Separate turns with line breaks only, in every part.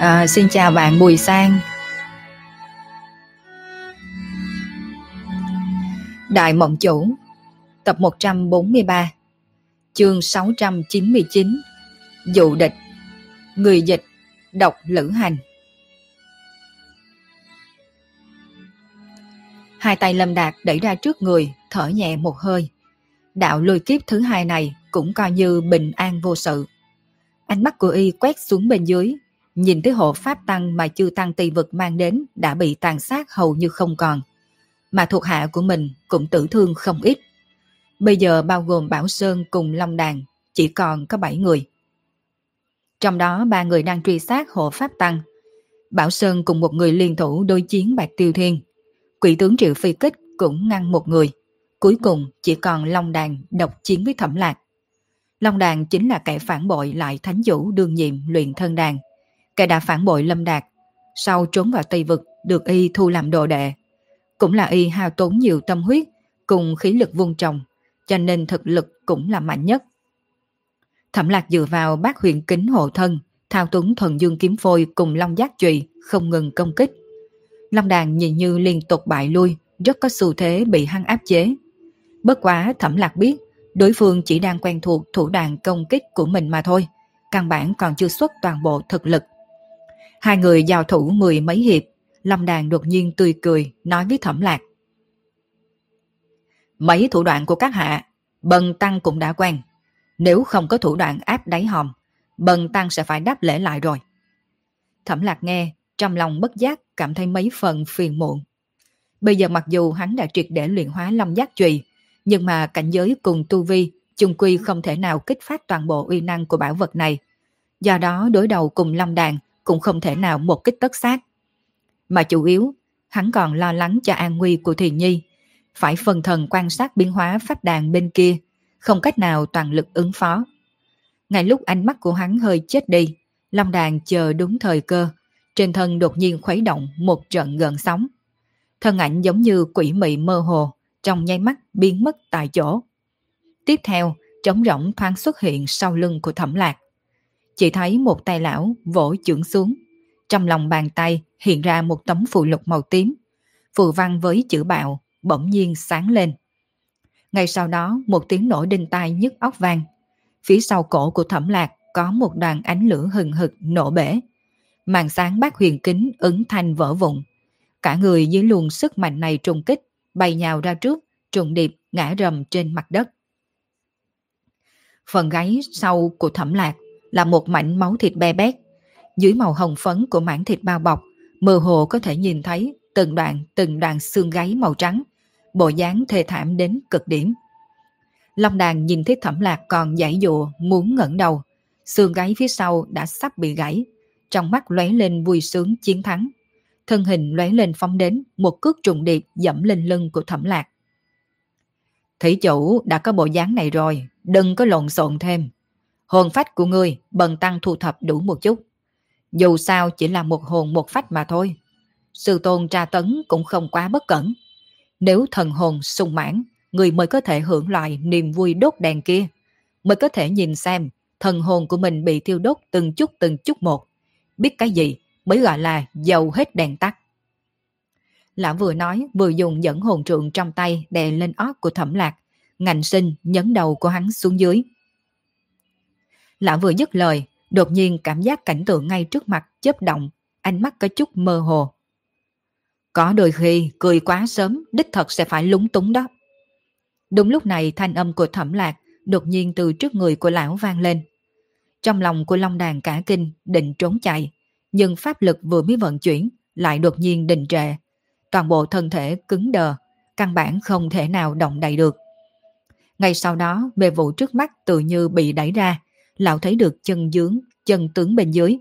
À, xin chào bạn Bùi Sang. Đại Mộng Chủ Tập 143 Chương 699 Dụ địch Người dịch Độc lữ hành Hai tay Lâm Đạt đẩy ra trước người, thở nhẹ một hơi. Đạo lôi kiếp thứ hai này cũng coi như bình an vô sự. Ánh mắt của y quét xuống bên dưới, nhìn thấy hộ pháp tăng mà chư tăng tỳ vực mang đến đã bị tàn sát hầu như không còn. Mà thuộc hạ của mình cũng tử thương không ít. Bây giờ bao gồm Bảo Sơn cùng Long Đàn, chỉ còn có 7 người. Trong đó ba người đang truy sát hộ pháp tăng. Bảo Sơn cùng một người liên thủ đối chiến Bạch Tiêu Thiên. Quỷ tướng Triệu Phi Kích cũng ngăn một người. Cuối cùng chỉ còn Long Đàn độc chiến với Thẩm Lạc. Long Đàn chính là kẻ phản bội lại thánh vũ đương nhiệm luyện thân đàn kẻ đã phản bội Lâm Đạt, sau trốn vào Tây Vực được y thu làm đồ đệ. Cũng là y hao tốn nhiều tâm huyết cùng khí lực vun trồng, cho nên thực lực cũng là mạnh nhất. Thẩm lạc dựa vào bát huyền kính hộ thân, thao túng thuần dương kiếm phôi cùng long giác trùy không ngừng công kích. Long đàn nhìn như liên tục bại lui, rất có xu thế bị hăng áp chế. Bất quá thẩm lạc biết, đối phương chỉ đang quen thuộc thủ đoạn công kích của mình mà thôi, căn bản còn chưa xuất toàn bộ thực lực. Hai người giao thủ mười mấy hiệp, Lâm Đàn đột nhiên tươi cười, nói với Thẩm Lạc. Mấy thủ đoạn của các hạ, Bần Tăng cũng đã quen. Nếu không có thủ đoạn áp đáy hòm, Bần Tăng sẽ phải đáp lễ lại rồi. Thẩm Lạc nghe, trong lòng bất giác cảm thấy mấy phần phiền muộn. Bây giờ mặc dù hắn đã triệt để luyện hóa long giác trùy, nhưng mà cảnh giới cùng tu vi chung quy không thể nào kích phát toàn bộ uy năng của bảo vật này. Do đó đối đầu cùng Long Đàn cũng không thể nào một kích tất sát. Mà chủ yếu, hắn còn lo lắng cho an nguy của Thiền Nhi, phải phần thần quan sát biến hóa pháp đàn bên kia, không cách nào toàn lực ứng phó. Ngay lúc ánh mắt của hắn hơi chết đi, Long đàn chờ đúng thời cơ, trên thân đột nhiên khuấy động một trận gần sóng. Thân ảnh giống như quỷ mị mơ hồ, trong nháy mắt biến mất tại chỗ. Tiếp theo, trống rỗng thoáng xuất hiện sau lưng của thẩm lạc. Chỉ thấy một tay lão vỗ chưởng xuống. Trong lòng bàn tay hiện ra một tấm phụ lục màu tím. Phù văn với chữ bạo bỗng nhiên sáng lên. Ngay sau đó một tiếng nổ đinh tai nhức óc vang. Phía sau cổ của thẩm lạc có một đoàn ánh lửa hừng hực nổ bể. Màn sáng bát huyền kính ứng thanh vỡ vụn. Cả người dưới luồng sức mạnh này trùng kích, bay nhào ra trước, trùng điệp ngã rầm trên mặt đất. Phần gáy sau của thẩm lạc là một mảnh máu thịt be bét. Dưới màu hồng phấn của mảng thịt bao bọc, mơ hồ có thể nhìn thấy từng đoạn từng đoạn xương gáy màu trắng, bộ dáng thê thảm đến cực điểm. Long đàn nhìn thấy thẩm lạc còn giải dụa muốn ngẩng đầu, xương gáy phía sau đã sắp bị gãy, trong mắt lóe lên vui sướng chiến thắng. Thân hình lóe lên phóng đến, một cước trùng điệp dẫm lên lưng của thẩm lạc. Thủy chủ đã có bộ dáng này rồi, đừng có lộn xộn thêm. Hồn phách của ngươi bần tăng thu thập đủ một chút. Dù sao chỉ là một hồn một phách mà thôi. Sư tôn tra tấn cũng không quá bất cẩn. Nếu thần hồn sung mãn, người mới có thể hưởng loại niềm vui đốt đèn kia. Mới có thể nhìn xem thần hồn của mình bị thiêu đốt từng chút từng chút một. Biết cái gì mới gọi là dầu hết đèn tắt. Lão vừa nói vừa dùng dẫn hồn trượng trong tay đè lên ót của thẩm lạc. Ngành sinh nhấn đầu của hắn xuống dưới. Lão vừa dứt lời, đột nhiên cảm giác cảnh tượng ngay trước mặt chớp động, ánh mắt có chút mơ hồ. Có đôi khi cười quá sớm, đích thật sẽ phải lúng túng đó. Đúng lúc này thanh âm của thẩm lạc đột nhiên từ trước người của lão vang lên. Trong lòng của Long Đàn cả kinh định trốn chạy, nhưng pháp lực vừa mới vận chuyển lại đột nhiên đình trệ. Toàn bộ thân thể cứng đờ, căn bản không thể nào động đậy được. Ngay sau đó, bề vụ trước mắt tự như bị đẩy ra, lão thấy được chân dướng chân tướng bên dưới.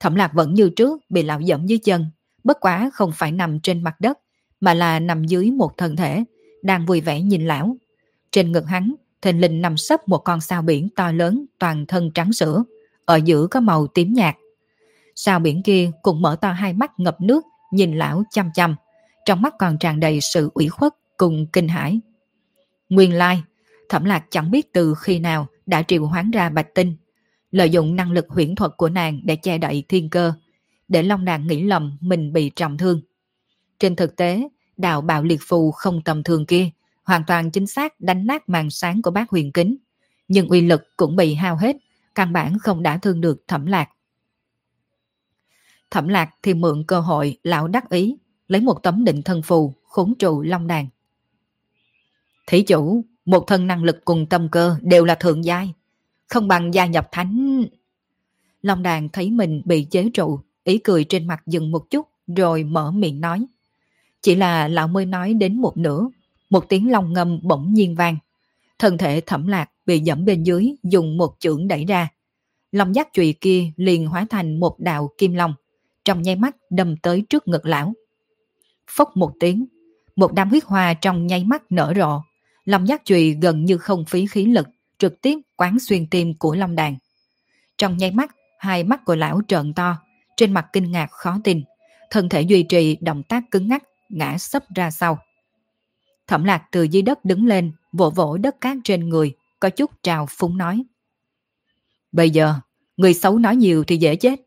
Thẩm lạc vẫn như trước bị lão dẫm dưới chân, bất quá không phải nằm trên mặt đất, mà là nằm dưới một thân thể, đang vui vẻ nhìn lão. Trên ngực hắn, thình lình nằm sấp một con sao biển to lớn toàn thân trắng sữa, ở giữa có màu tím nhạt. Sao biển kia cũng mở to hai mắt ngập nước, nhìn lão chăm chăm, trong mắt còn tràn đầy sự ủy khuất cùng kinh hãi. Nguyên lai, thẩm lạc chẳng biết từ khi nào đã triệu hoán ra bạch tinh, lợi dụng năng lực huyễn thuật của nàng để che đậy thiên cơ, để Long Đàn nghĩ lầm mình bị trọng thương. Trên thực tế, đạo bạo liệt phù không tầm thường kia hoàn toàn chính xác đánh nát màn sáng của bác huyền kính, nhưng uy lực cũng bị hao hết, căn bản không đã thương được thẩm lạc. Thẩm lạc thì mượn cơ hội lão đắc ý, lấy một tấm định thân phù khốn trụ long đàn. Thí chủ, một thân năng lực cùng tâm cơ đều là thượng giai, không bằng gia nhập thánh. Long đàn thấy mình bị chế trụ, ý cười trên mặt dừng một chút rồi mở miệng nói. Chỉ là lão mới nói đến một nửa, một tiếng long ngâm bỗng nhiên vang. Thân thể thẩm lạc bị dẫm bên dưới dùng một chưởng đẩy ra. Long giác chùy kia liền hóa thành một đạo kim long, trong nháy mắt đâm tới trước ngực lão. Phốc một tiếng, một đám huyết hoa trong nháy mắt nở rộ. Long giác chùy gần như không phí khí lực, trực tiếp quán xuyên tim của Long đàn. Trong nháy mắt, hai mắt của lão trợn to, trên mặt kinh ngạc khó tin. Thân thể duy trì động tác cứng ngắc, ngã sấp ra sau. Thẩm lạc từ dưới đất đứng lên, vỗ vỗ đất cát trên người, có chút trào phúng nói. Bây giờ, người xấu nói nhiều thì dễ chết.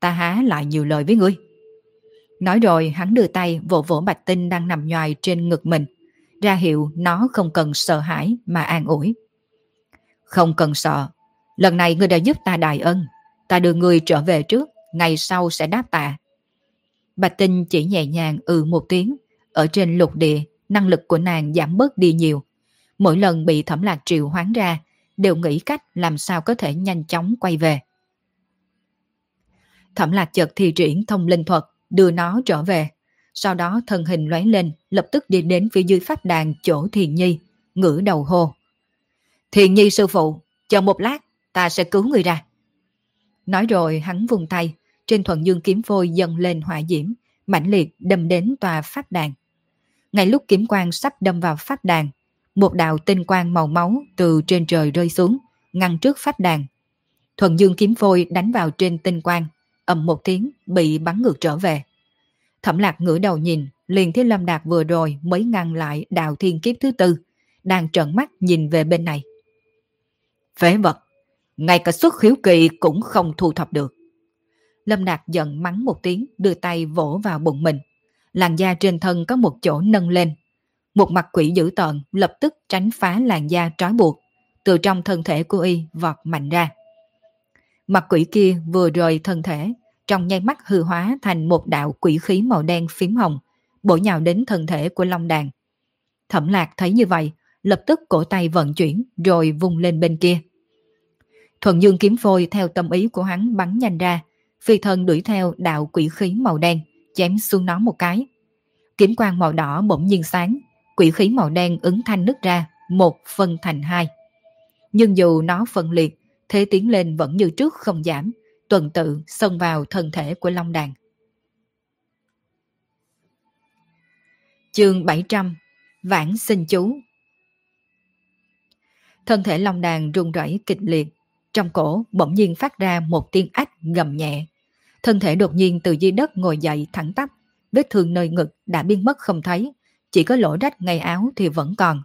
Ta há lại nhiều lời với ngươi. Nói rồi hắn đưa tay vỗ vỗ bạch tinh đang nằm nhoài trên ngực mình, ra hiệu nó không cần sợ hãi mà an ủi. Không cần sợ, lần này ngươi đã giúp ta đại ân, ta đưa ngươi trở về trước, ngày sau sẽ đáp tạ. Bạch tinh chỉ nhẹ nhàng ừ một tiếng, ở trên lục địa năng lực của nàng giảm bớt đi nhiều. Mỗi lần bị thẩm lạc triệu hoán ra, đều nghĩ cách làm sao có thể nhanh chóng quay về. Thẩm lạc chợt thi triển thông linh thuật, đưa nó trở về. Sau đó thân hình lóe lên, lập tức đi đến phía dưới pháp đàn chỗ thiền nhi, ngửa đầu hô. Thiền nhi sư phụ, chờ một lát, ta sẽ cứu người ra. Nói rồi hắn vùng tay, trên thuận dương kiếm phôi dần lên hỏa diễm, mãnh liệt đâm đến tòa pháp đàn. Ngay lúc kiếm quang sắp đâm vào pháp đàn, một đạo tinh quang màu máu từ trên trời rơi xuống, ngăn trước pháp đàn. Thuận dương kiếm phôi đánh vào trên tinh quang, ầm một tiếng bị bắn ngược trở về. Thẩm lạc ngửa đầu nhìn, liền thấy Lâm Đạt vừa rồi mới ngăn lại đạo thiên kiếp thứ tư, đang trợn mắt nhìn về bên này. Phế vật, ngay cả xuất khiếu kỳ cũng không thu thập được. Lâm Đạt giận mắng một tiếng, đưa tay vỗ vào bụng mình làn da trên thân có một chỗ nâng lên. Một mặt quỷ dữ tợn lập tức tránh phá làn da trói buộc, từ trong thân thể của y vọt mạnh ra. Mặt quỷ kia vừa rời thân thể, trong nháy mắt hư hóa thành một đạo quỷ khí màu đen phím hồng, bổ nhào đến thân thể của Long Đàn. Thẩm lạc thấy như vậy, lập tức cổ tay vận chuyển rồi vùng lên bên kia. Thuận dương kiếm phôi theo tâm ý của hắn bắn nhanh ra, phi thân đuổi theo đạo quỷ khí màu đen chém xuống nó một cái. Kiếm quang màu đỏ bỗng nhiên sáng, quỷ khí màu đen ứng thanh nứt ra, một phân thành hai. Nhưng dù nó phân liệt, thế tiến lên vẫn như trước không giảm, tuần tự xông vào thân thể của Long Đàn. Chương 700 Vãng sinh chú Thân thể Long Đàn rung rẩy kịch liệt, trong cổ bỗng nhiên phát ra một tiếng ách gầm nhẹ thân thể đột nhiên từ dưới đất ngồi dậy thẳng tắp, vết thương nơi ngực đã biến mất không thấy, chỉ có lỗ rách ngay áo thì vẫn còn.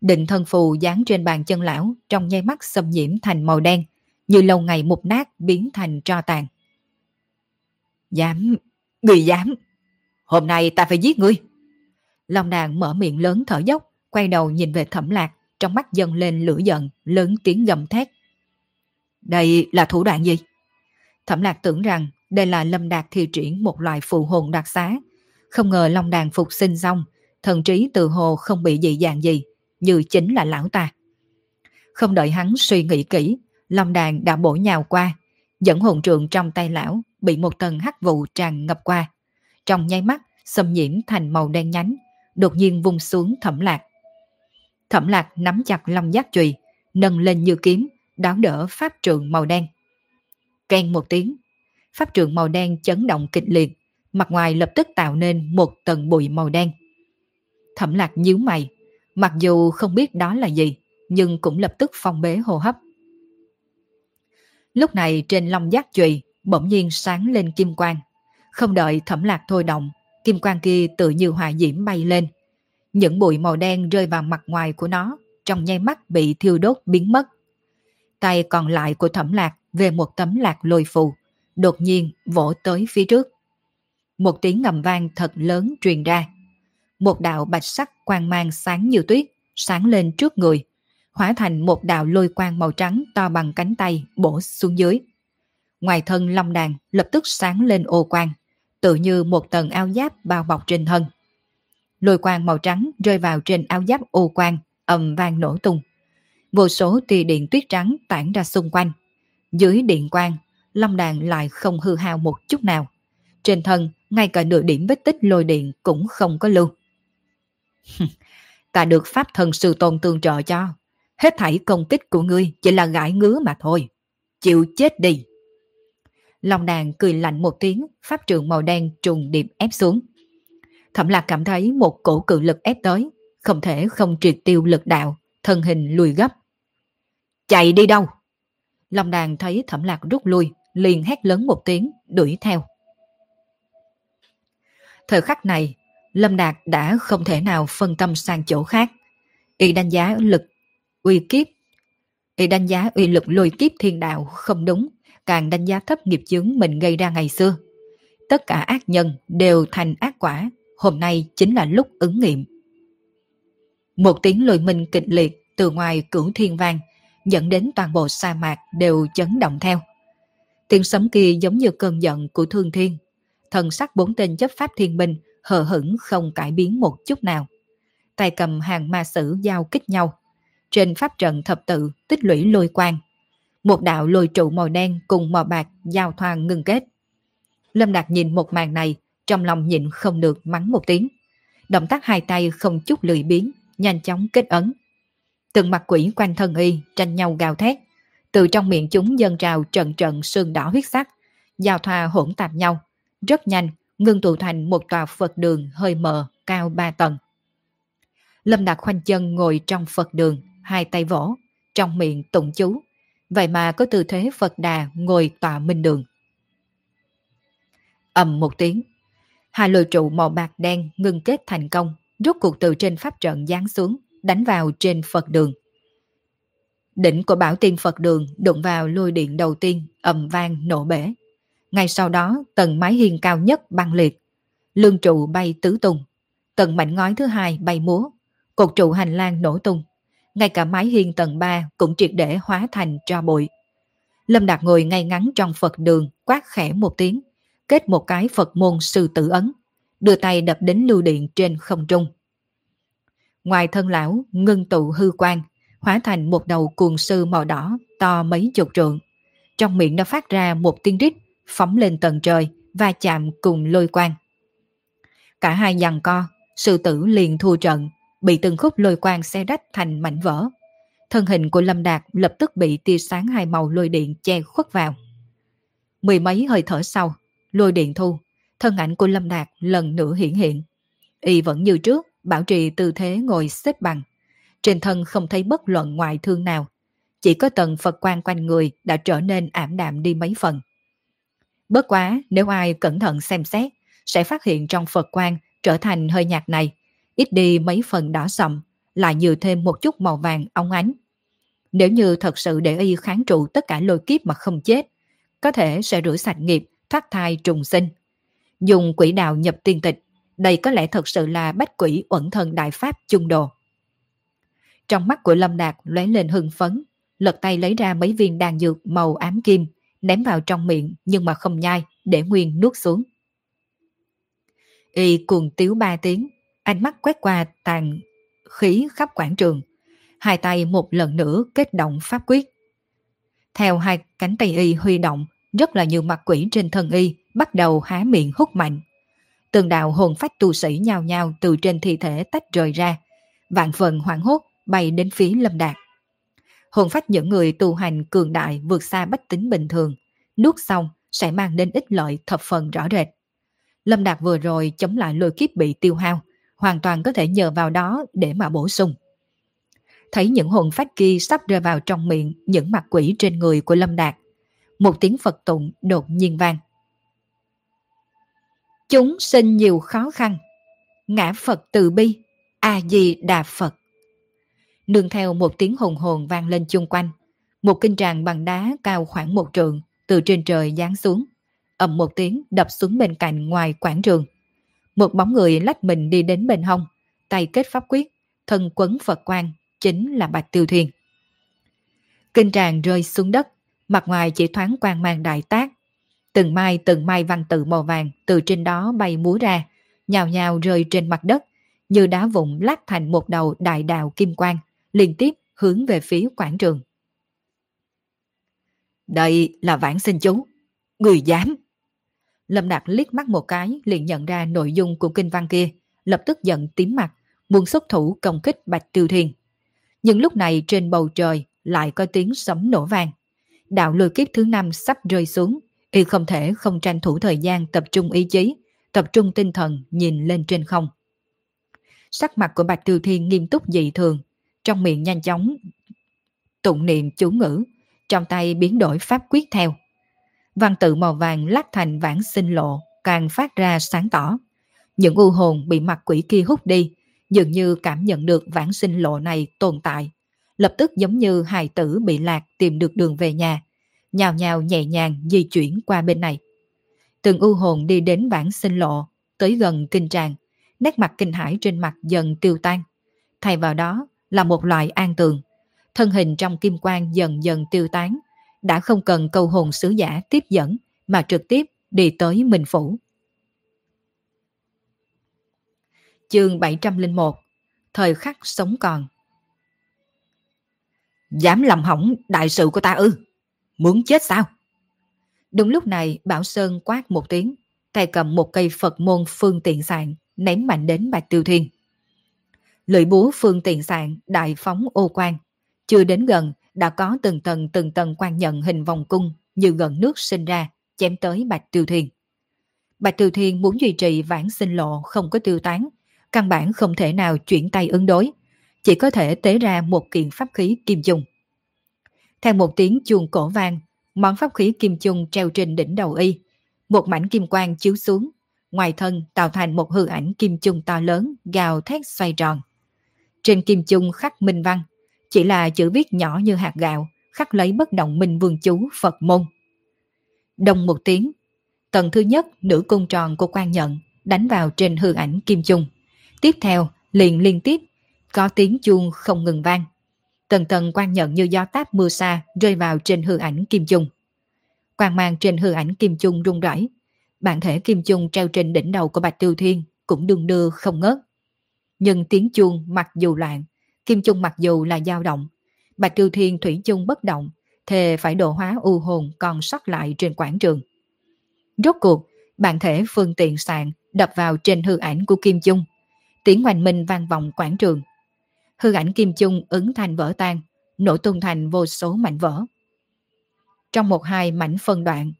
Định thân phù dán trên bàn chân lão trong nháy mắt xâm nhiễm thành màu đen, như lâu ngày mục nát biến thành tro tàn. Dám, người dám, hôm nay ta phải giết ngươi. Long đàn mở miệng lớn thở dốc, quay đầu nhìn về thẩm lạc, trong mắt dâng lên lửa giận, lớn tiếng gầm thét. Đây là thủ đoạn gì? Thẩm lạc tưởng rằng đây là Lâm Đạt thi triển một loại phù hồn đặc xá. Không ngờ Long Đàn phục sinh xong, thần trí từ hồ không bị dị dạng gì, như chính là lão ta. Không đợi hắn suy nghĩ kỹ, Long Đàn đã bổ nhào qua, dẫn hồn trượng trong tay lão bị một tầng hắc vụ tràn ngập qua. Trong nháy mắt, xâm nhiễm thành màu đen nhánh, đột nhiên vung xuống thẩm lạc. Thẩm lạc nắm chặt long giác chùy, nâng lên như kiếm, đón đỡ pháp trượng màu đen. ken một tiếng. Pháp trượng màu đen chấn động kịch liệt, mặt ngoài lập tức tạo nên một tầng bụi màu đen. Thẩm lạc nhíu mày, mặc dù không biết đó là gì, nhưng cũng lập tức phong bế hô hấp. Lúc này trên long giác chùy bỗng nhiên sáng lên kim quang. Không đợi thẩm lạc thôi động, kim quang kia tự như hỏa diễm bay lên. Những bụi màu đen rơi vào mặt ngoài của nó, trong nháy mắt bị thiêu đốt biến mất. Tay còn lại của thẩm lạc về một tấm lạc lôi phù, đột nhiên vỗ tới phía trước. Một tiếng ngầm vang thật lớn truyền ra. Một đạo bạch sắc quang mang sáng như tuyết, sáng lên trước người, hóa thành một đạo lôi quang màu trắng to bằng cánh tay bổ xuống dưới. Ngoài thân long đàn lập tức sáng lên ô quang, tự như một tầng áo giáp bao bọc trên thân. Lôi quang màu trắng rơi vào trên áo giáp ô quang, ầm vang nổ tung. Vô số tia điện tuyết trắng tản ra xung quanh. Dưới điện quang, long đàn lại không hư hao một chút nào. Trên thân, ngay cả nửa điểm vết tích lôi điện cũng không có lưu. Ta được pháp thần sư tôn tương trợ cho. Hết thảy công kích của ngươi chỉ là gãi ngứa mà thôi. Chịu chết đi. Long đàn cười lạnh một tiếng, pháp trường màu đen trùng điệp ép xuống. Thẩm lạc cảm thấy một cổ cự lực ép tới, không thể không triệt tiêu lực đạo, thân hình lùi gấp. Chạy đi đâu? Long đàn thấy thẩm lạc rút lui, liền hét lớn một tiếng, đuổi theo. Thời khắc này, Lâm Đạt đã không thể nào phân tâm sang chỗ khác. Y đánh giá lực uy kiếp. Y đánh giá uy lực lôi kiếp thiên đạo không đúng, càng đánh giá thấp nghiệp chướng mình gây ra ngày xưa. Tất cả ác nhân đều thành ác quả, hôm nay chính là lúc ứng nghiệm. Một tiếng lôi minh kịch liệt từ ngoài cửu thiên vang, dẫn đến toàn bộ sa mạc đều chấn động theo. Tiếng sấm kia giống như cơn giận của thương thiên. Thần sắc bốn tên chấp pháp thiên binh hờ hững không cải biến một chút nào. Tay cầm hàng ma sử giao kích nhau. Trên pháp trận thập tự tích lũy lôi quang. Một đạo lôi trụ màu đen cùng màu bạc giao thoa ngưng kết. Lâm Đạt nhìn một màn này, trong lòng nhịn không được mắng một tiếng. Động tác hai tay không chút lười biến, nhanh chóng kết ấn. Từng mặt quỷ quanh thân y tranh nhau gào thét. Từ trong miệng chúng dâng trào trận trận sương đỏ huyết sắc, giao thoa hỗn tạp nhau. Rất nhanh, ngưng tụ thành một tòa Phật đường hơi mờ, cao ba tầng. Lâm Đạt khoanh chân ngồi trong Phật đường, hai tay vỗ, trong miệng tụng chú. Vậy mà có tư thế Phật đà ngồi tọa minh đường. ầm một tiếng, hai lôi trụ màu bạc đen ngưng kết thành công, rút cuộc từ trên pháp trận giáng xuống, đánh vào trên Phật đường. Đỉnh của bảo tiên Phật đường đụng vào lôi điện đầu tiên, ầm vang nổ bể. Ngay sau đó, tầng mái hiên cao nhất băng liệt. Lương trụ bay tứ tung. Tầng mảnh ngói thứ hai bay múa. Cột trụ hành lang nổ tung. Ngay cả mái hiên tầng 3 cũng triệt để hóa thành tro bụi. Lâm Đạt ngồi ngay ngắn trong Phật đường, quát khẽ một tiếng, kết một cái Phật môn sư tử ấn, đưa tay đập đến lưu điện trên không trung. Ngoài thân lão, ngưng tụ hư quang, hóa thành một đầu cuồng sư màu đỏ to mấy chục trượng. Trong miệng nó phát ra một tiếng rít phóng lên tầng trời và chạm cùng lôi quang. Cả hai giằng co, sư tử liền thua trận, bị từng khúc lôi quang xe rách thành mảnh vỡ. Thân hình của Lâm Đạt lập tức bị tia sáng hai màu lôi điện che khuất vào. Mười mấy hơi thở sau, lôi điện thu, thân ảnh của Lâm Đạt lần nữa hiện hiện. Y vẫn như trước, bảo trì tư thế ngồi xếp bằng. Trên thân không thấy bất luận ngoại thương nào, chỉ có tầng Phật quan quanh người đã trở nên ảm đạm đi mấy phần. Bất quá, nếu ai cẩn thận xem xét, sẽ phát hiện trong Phật quan trở thành hơi nhạt này, ít đi mấy phần đỏ sậm, lại nhiều thêm một chút màu vàng óng ánh. Nếu như thật sự để y kháng trụ tất cả lôi kiếp mà không chết, có thể sẽ rửa sạch nghiệp, thoát thai trùng sinh. Dùng quỷ đạo nhập tiên tịch, đây có lẽ thật sự là bách quỷ uẩn thần đại pháp chung đồ. Trong mắt của Lâm Đạt lóe lên hưng phấn, lật tay lấy ra mấy viên đàn dược màu ám kim, ném vào trong miệng nhưng mà không nhai, để Nguyên nuốt xuống. Y cuồng tiếu ba tiếng, ánh mắt quét qua tàn khí khắp quảng trường. Hai tay một lần nữa kết động pháp quyết. Theo hai cánh tay Y huy động, rất là nhiều mặt quỷ trên thân Y bắt đầu há miệng hút mạnh. Từng đạo hồn phách tu sĩ nhào nhào từ trên thi thể tách rời ra, vạn phần hoảng hốt bay đến phía lâm đạt. Hồn phách những người tu hành cường đại vượt xa bách tính bình thường, nuốt xong sẽ mang đến ích lợi thập phần rõ rệt. Lâm Đạt vừa rồi chống lại lôi kiếp bị tiêu hao, hoàn toàn có thể nhờ vào đó để mà bổ sung. Thấy những hồn phách kia sắp rơi vào trong miệng những mặt quỷ trên người của Lâm Đạt. Một tiếng Phật tụng đột nhiên vang. Chúng sinh nhiều khó khăn, ngã Phật từ bi, A-di-đà Phật. Nương theo một tiếng hồn hồn vang lên chung quanh, một kinh tràng bằng đá cao khoảng một trượng từ trên trời giáng xuống, ầm một tiếng đập xuống bên cạnh ngoài quảng trường. Một bóng người lách mình đi đến bên hông, tay kết pháp quyết, thân quấn Phật quan, chính là Bạch Tiêu thuyền. Kinh tràng rơi xuống đất, mặt ngoài chỉ thoáng quang mang đại tác. Từng mai từng mai văn tự màu vàng từ trên đó bay múa ra, nhào nhào rơi trên mặt đất, như đá vụn lát thành một đầu đại đạo kim quang, liên tiếp hướng về phía quảng trường. Đây là vãn sinh chú. Người dám. Lâm Đạt liếc mắt một cái liền nhận ra nội dung của kinh văn kia, lập tức giận tím mặt, muốn xuất thủ công kích Bạch Tiêu Thiên. Nhưng lúc này trên bầu trời lại có tiếng sấm nổ vang. Đạo lôi kiếp thứ năm sắp rơi xuống, y không thể không tranh thủ thời gian tập trung ý chí, tập trung tinh thần nhìn lên trên không. Sắc mặt của Bạch Tiêu Thiên nghiêm túc dị thường, trong miệng nhanh chóng tụng niệm chú ngữ, trong tay biến đổi pháp quyết theo. Văn tự màu vàng lát thành vãng sinh lộ, càng phát ra sáng tỏ. Những u hồn bị mặt quỷ kia hút đi, dường như cảm nhận được vãng sinh lộ này tồn tại. Lập tức giống như hài tử bị lạc tìm được đường về nhà, nhào nhào nhẹ nhàng di chuyển qua bên này. Từng u hồn đi đến vãng sinh lộ, tới gần kinh tràng, nét mặt kinh hãi trên mặt dần tiêu tan. Thay vào đó là một loại an tường, thân hình trong kim quang dần dần tiêu tán, đã không cần câu hồn sứ giả tiếp dẫn mà trực tiếp đi tới Minh Phủ. Chương 701 Thời khắc sống còn Dám làm hỏng đại sự của ta ư? Muốn chết sao? Đúng lúc này Bảo Sơn quát một tiếng, tay cầm một cây Phật môn phương tiện sạn, ném mạnh đến Bạch Tiêu Thiên. Lưỡi búa phương tiện sạn đại phóng ô quang, chưa đến gần, đã có từng tầng từng tầng quan nhận hình vòng cung như gần nước sinh ra, chém tới Bạch Tiêu Thiên. Bạch Tiêu Thiên muốn duy trì vãng sinh lộ không có tiêu tán, căn bản không thể nào chuyển tay ứng đối, chỉ có thể tế ra một kiện pháp khí kim dung. Theo một tiếng chuông cổ vang, món pháp khí kim chung treo trên đỉnh đầu y, một mảnh kim quang chiếu xuống, ngoài thân tạo thành một hư ảnh kim chung to lớn gào thét xoay tròn. Trên kim chung khắc minh văn, chỉ là chữ viết nhỏ như hạt gạo, khắc lấy bất động minh vương chú Phật môn. Đồng một tiếng, tầng thứ nhất nữ cung tròn của quan nhận đánh vào trên hư ảnh kim chung. Tiếp theo, liền liên tiếp, có tiếng chuông không ngừng vang. Tầng tầng quan nhận như gió táp mưa xa rơi vào trên hư ảnh kim chung. Quang mang trên hư ảnh kim chung rung rẩy. Bản thể kim chung treo trên đỉnh đầu của Bạch Tiêu Thiên cũng đương đưa không ngớt. Nhưng tiếng chuông mặc dù loạn, Kim Chung mặc dù là dao động, Bạch Tiêu Thiên Thủy Chung bất động, thề phải độ hóa u hồn còn sót lại trên quảng trường. Rốt cuộc, bản thể phương tiện sạn đập vào trên hư ảnh của Kim Chung. Tiếng hoành minh vang vọng quảng trường. Hư ảnh Kim Chung ứng thành vỡ tan, nổ tung thành vô số mảnh vỡ. Trong một hai mảnh phân đoạn,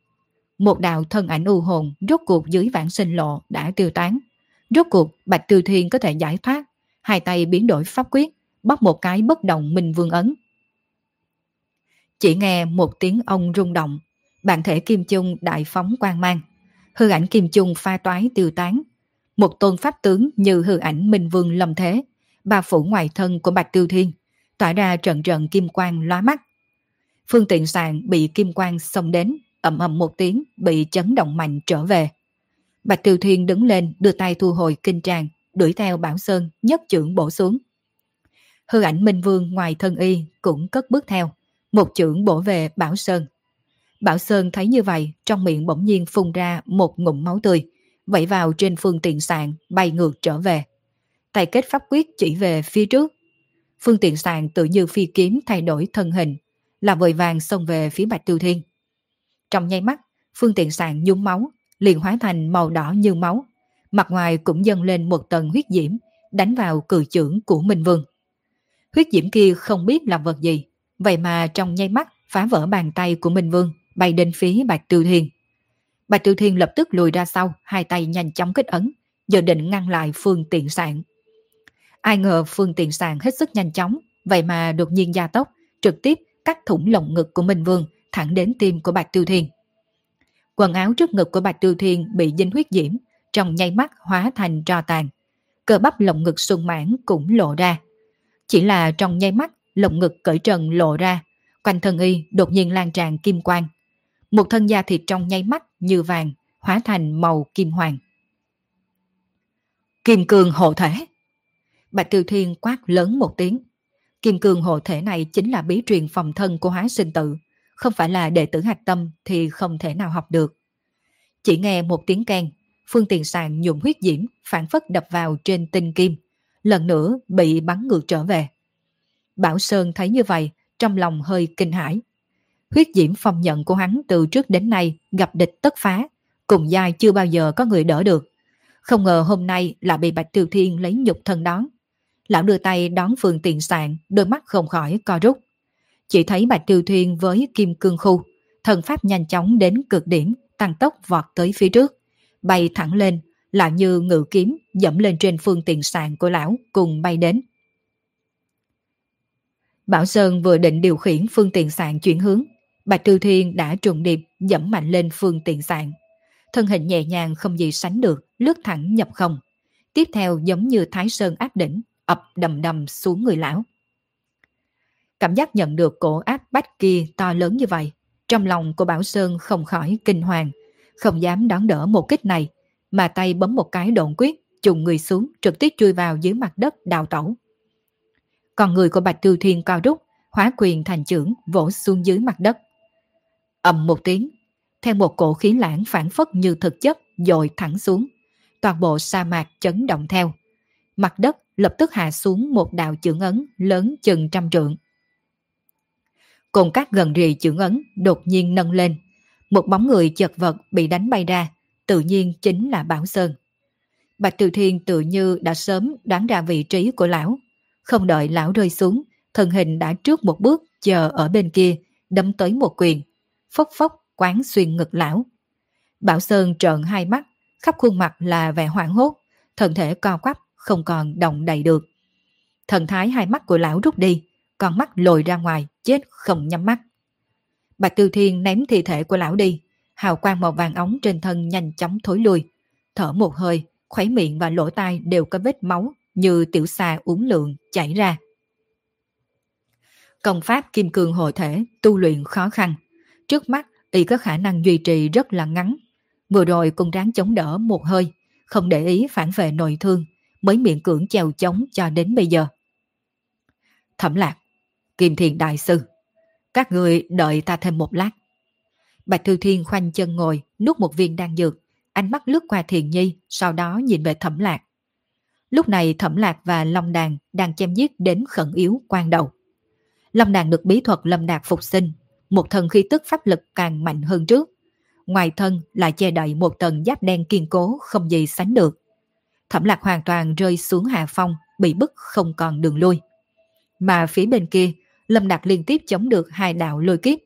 một đạo thân ảnh u hồn rốt cuộc dưới vãng sinh lộ đã tiêu tán. Rốt cuộc Bạch Tiêu Thiên có thể giải thoát, hai tay biến đổi pháp quyết, bóc một cái bất động minh vương ấn. Chỉ nghe một tiếng ông rung động, bản thể kim chung đại phóng quang mang. Hư ảnh kim chung pha toái tiêu tán. Một tôn pháp tướng như hư ảnh minh vương lâm thế, bà phủ ngoài thân của Bạch Tiêu Thiên, tỏa ra trận trận kim quang lóa mắt. Phương tiện sàn bị kim quang xông đến, ầm ầm một tiếng bị chấn động mạnh trở về. Bạch Tiêu Thiên đứng lên đưa tay thu hồi kinh tràng, đuổi theo Bảo Sơn nhất trưởng bổ xuống. Hư ảnh Minh Vương ngoài thân y cũng cất bước theo, một chưởng bổ về Bảo Sơn. Bảo Sơn thấy như vậy, trong miệng bỗng nhiên phun ra một ngụm máu tươi, vẫy vào trên phương tiện sàn, bay ngược trở về. Tay kết pháp quyết chỉ về phía trước. Phương tiện sàn tự như phi kiếm thay đổi thân hình, là vội vàng xông về phía Bạch Tiêu Thiên. Trong nháy mắt, phương tiện sàn nhúng máu, liền hóa thành màu đỏ như máu. Mặt ngoài cũng dâng lên một tầng huyết diễm, đánh vào cử trưởng của Minh Vương. Huyết diễm kia không biết là vật gì, vậy mà trong nháy mắt phá vỡ bàn tay của Minh Vương, bay đến phía Bạch Tiêu Thiên. Bạch Tiêu Thiên lập tức lùi ra sau, hai tay nhanh chóng kết ấn, giờ định ngăn lại Phương Tiện Sạn. Ai ngờ Phương Tiện Sạn hết sức nhanh chóng, vậy mà đột nhiên gia tốc, trực tiếp cắt thủng lồng ngực của Minh Vương thẳng đến tim của Bạch Tiêu Thiên. Quần áo trước ngực của Bạch Tiêu Thiên bị dinh huyết diễm, trong nháy mắt hóa thành tro tàn. Cơ bắp lồng ngực sung mãn cũng lộ ra. Chỉ là trong nháy mắt, lồng ngực cởi trần lộ ra, quanh thân y đột nhiên lan tràn kim quang. Một thân da thịt trong nháy mắt như vàng, hóa thành màu kim hoàng. Kim cương hộ thể. Bạch Tiêu Thiên quát lớn một tiếng. Kim cương hộ thể này chính là bí truyền phòng thân của hóa sinh tự. Không phải là đệ tử hạch tâm thì không thể nào học được. Chỉ nghe một tiếng keng, phương tiền sàn nhuộm huyết diễm phản phất đập vào trên tinh kim. Lần nữa bị bắn ngược trở về. Bảo Sơn thấy như vậy, trong lòng hơi kinh hãi. Huyết diễm phong nhận của hắn từ trước đến nay gặp địch tất phá, cùng giai chưa bao giờ có người đỡ được. Không ngờ hôm nay lại bị Bạch Tiêu Thiên lấy nhục thân đón. Lão đưa tay đón Phương Tiền Sạn, đôi mắt không khỏi co rút. Chỉ thấy Bạch Tiêu Thiên với kim cương khu, thần pháp nhanh chóng đến cực điểm, tăng tốc vọt tới phía trước, bay thẳng lên, là như ngự kiếm dẫm lên trên phương tiền sàn của lão cùng bay đến. Bảo Sơn vừa định điều khiển phương tiện sàn chuyển hướng, Bạch Tư Thiên đã trùng điệp dẫm mạnh lên phương tiện sàn. Thân hình nhẹ nhàng không gì sánh được, lướt thẳng nhập không. Tiếp theo giống như Thái Sơn áp đỉnh, ập đầm đầm xuống người lão. Cảm giác nhận được cổ áp bách kia to lớn như vậy, trong lòng của Bảo Sơn không khỏi kinh hoàng, không dám đón đỡ một kích này, mà tay bấm một cái độn quyết, trùng người xuống trực tiếp chui vào dưới mặt đất đào tẩu. Còn người của Bạch Tư Thiên cao đúc hóa quyền thành trưởng vỗ xuống dưới mặt đất. ầm một tiếng, theo một cổ khí lãng phản phất như thực chất dội thẳng xuống. Toàn bộ sa mạc chấn động theo. Mặt đất lập tức hạ xuống một đạo chưởng ấn lớn chừng trăm trượng. Cồn cát gần rì chưởng ấn đột nhiên nâng lên. Một bóng người chật vật bị đánh bay ra, tự nhiên chính là Bảo Sơn. Bạch Từ Thiên tự như đã sớm đoán ra vị trí của lão. Không đợi lão rơi xuống, thân hình đã trước một bước chờ ở bên kia, đấm tới một quyền. Phốc phốc quán xuyên ngực lão. Bảo Sơn trợn hai mắt, khắp khuôn mặt là vẻ hoảng hốt, thân thể co quắp, không còn động đậy được. Thần thái hai mắt của lão rút đi, con mắt lồi ra ngoài, chết không nhắm mắt. Bạch Tư Thiên ném thi thể của lão đi, hào quang màu vàng ống trên thân nhanh chóng thối lui. Thở một hơi, khuấy miệng và lỗ tai đều có vết máu như tiểu xà uống lượng chảy ra. Công pháp kim cương hồi thể tu luyện khó khăn. Trước mắt, y có khả năng duy trì rất là ngắn. Vừa rồi cũng ráng chống đỡ một hơi, không để ý phản vệ nội thương, mới miệng cưỡng chèo chống cho đến bây giờ. Thẩm lạc, Kim Thiền Đại Sư, các người đợi ta thêm một lát. Bạch Thư Thiên khoanh chân ngồi, nuốt một viên đan dược, ánh mắt lướt qua Thiền Nhi, sau đó nhìn về Thẩm Lạc. Lúc này Thẩm Lạc và Long Đàn đang chém giết đến khẩn yếu quan đầu. Long Đàn được bí thuật lâm đạt phục sinh, một thần khí tức pháp lực càng mạnh hơn trước. Ngoài thân lại che đậy một tầng giáp đen kiên cố không gì sánh được. Thẩm Lạc hoàn toàn rơi xuống hạ phong, bị bức không còn đường lui. Mà phía bên kia, Lâm Đạt liên tiếp chống được hai đạo lôi kiếp.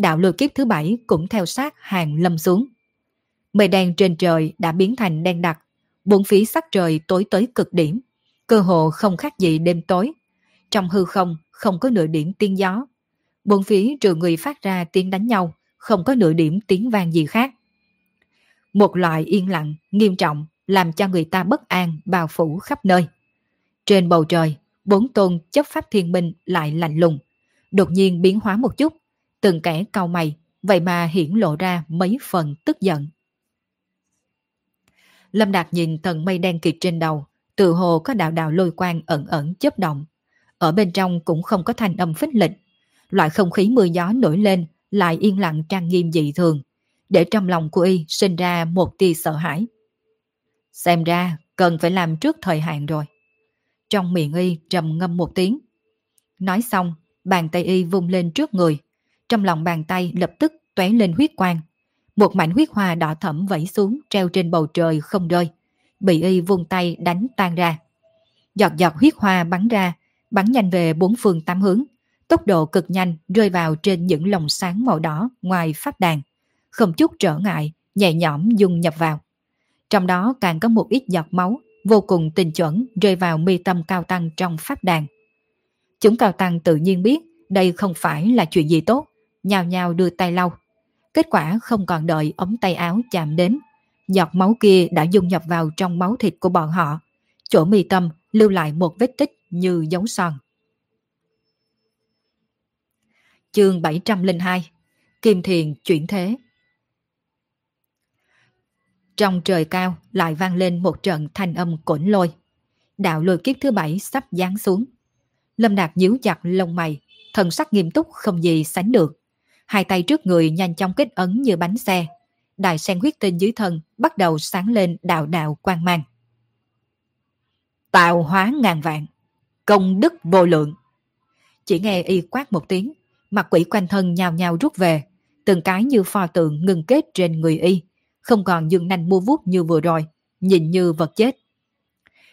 Đạo lôi kiếp thứ bảy cũng theo sát hàng lâm xuống. Mây đen trên trời đã biến thành đen đặc, bốn phía sắc trời tối tới cực điểm, cơ hồ không khác gì đêm tối. Trong hư không không có nửa điểm tiếng gió. Bốn phía trừ người phát ra tiếng đánh nhau, không có nửa điểm tiếng vang gì khác. Một loại yên lặng, nghiêm trọng làm cho người ta bất an bao phủ khắp nơi. Trên bầu trời, bốn tôn chấp pháp thiên minh lại lạnh lùng, đột nhiên biến hóa một chút, từng kẻ cau mày, vậy mà hiển lộ ra mấy phần tức giận. Lâm Đạt nhìn tầng mây đen kịt trên đầu, tự hồ có đạo đạo lôi quang ẩn ẩn chớp động. Ở bên trong cũng không có thanh âm phích lịch. Loại không khí mưa gió nổi lên lại yên lặng trang nghiêm dị thường, để trong lòng của y sinh ra một tia sợ hãi. Xem ra cần phải làm trước thời hạn rồi. Trong miệng y trầm ngâm một tiếng. Nói xong, bàn tay y vung lên trước người. Trong lòng bàn tay lập tức tóe lên huyết quang, một mảnh huyết hoa đỏ thẫm vẫy xuống treo trên bầu trời không rơi. Bị y vung tay đánh tan ra. Giọt giọt huyết hoa bắn ra, bắn nhanh về bốn phương tám hướng. tốc độ cực nhanh rơi vào trên những lồng sáng màu đỏ ngoài pháp đàn, không chút trở ngại, nhẹ nhõm dung nhập vào. Trong đó càng có một ít giọt máu, vô cùng tình chuẩn rơi vào mi tâm cao tăng trong pháp đàn. Chúng cao tăng tự nhiên biết đây không phải là chuyện gì tốt, nhào nhào đưa tay lau. Kết quả không còn đợi ống tay áo chạm đến. Giọt máu kia đã dung nhập vào trong máu thịt của bọn họ. Chỗ mi tâm lưu lại một vết tích như dấu son. Chương 702 Kim Thiền chuyển thế Trong trời cao lại vang lên một trận thanh âm cổn lôi. Đạo lôi kiếp thứ bảy sắp giáng xuống. Lâm Đạt nhíu chặt lông mày, thần sắc nghiêm túc không gì sánh được. Hai tay trước người nhanh chóng kết ấn như bánh xe. Đại sen huyết tinh dưới thân bắt đầu sáng lên đạo đạo quang mang. Tạo hóa ngàn vạn, công đức vô lượng. Chỉ nghe y quát một tiếng, mặt quỷ quanh thân nhào nhào rút về, từng cái như pho tượng ngừng kết trên người y, không còn dương nanh mua vuốt như vừa rồi, nhìn như vật chết.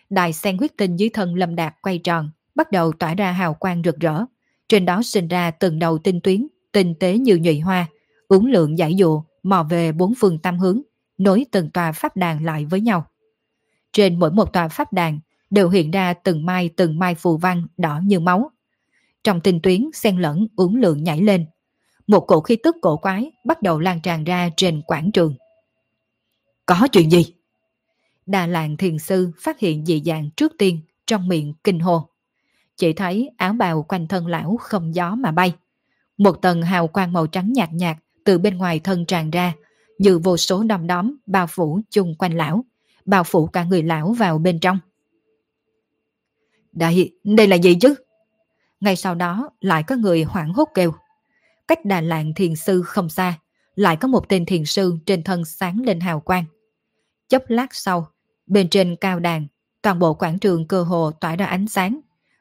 Đại sen huyết tinh dưới thân lâm đạt quay tròn, bắt đầu tỏa ra hào quang rực rỡ. Trên đó sinh ra từng đầu tinh tuyến, tinh tế như nhụy hoa, uống lượng giải dụ, mò về bốn phương tam hướng, nối từng tòa pháp đàn lại với nhau. Trên mỗi một tòa pháp đàn đều hiện ra từng mai từng mai phù văn đỏ như máu. Trong tinh tuyến xen lẫn uống lượng nhảy lên. Một cổ khí tức cổ quái bắt đầu lan tràn ra trên quảng trường. Có chuyện gì? Đà Làng thiền sư phát hiện dị dạng trước tiên trong miệng kinh hồ. Chỉ thấy áo bào quanh thân lão không gió mà bay. Một tầng hào quang màu trắng nhạt nhạt từ bên ngoài thân tràn ra, như vô số đom đóm bao phủ chung quanh lão, bao phủ cả người lão vào bên trong. Đây, đây là gì chứ? Ngay sau đó lại có người hoảng hốt kêu. Cách Đà Lạng thiền sư không xa, lại có một tên thiền sư trên thân sáng lên hào quang. Chốc lát sau, bên trên cao đàn, toàn bộ quảng trường cơ hồ tỏa ra ánh sáng,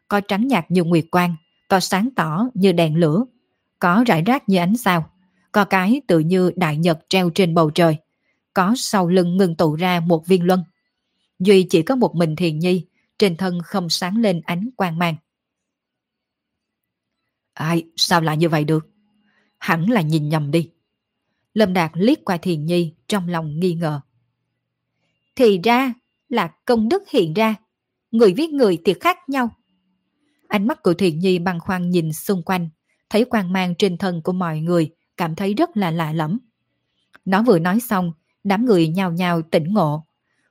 có trắng nhạt như nguyệt quang, có sáng tỏ như đèn lửa, có rải rác như ánh sao, có cái tự như đại nhật treo trên bầu trời, có sau lưng ngừng tụ ra một viên luân. Duy chỉ có một mình thiền nhi, trên thân không sáng lên ánh quang mang. Ai, sao lại như vậy được? Hẳn là nhìn nhầm đi. Lâm Đạt liếc qua thiền nhi trong lòng nghi ngờ. Thì ra là công đức hiện ra, người viết người thì khác nhau. Ánh mắt của thiền nhi băng khoăn nhìn xung quanh, thấy quang mang trên thân của mọi người, cảm thấy rất là lạ lẫm. Nó vừa nói xong, đám người nhào nhào tỉnh ngộ.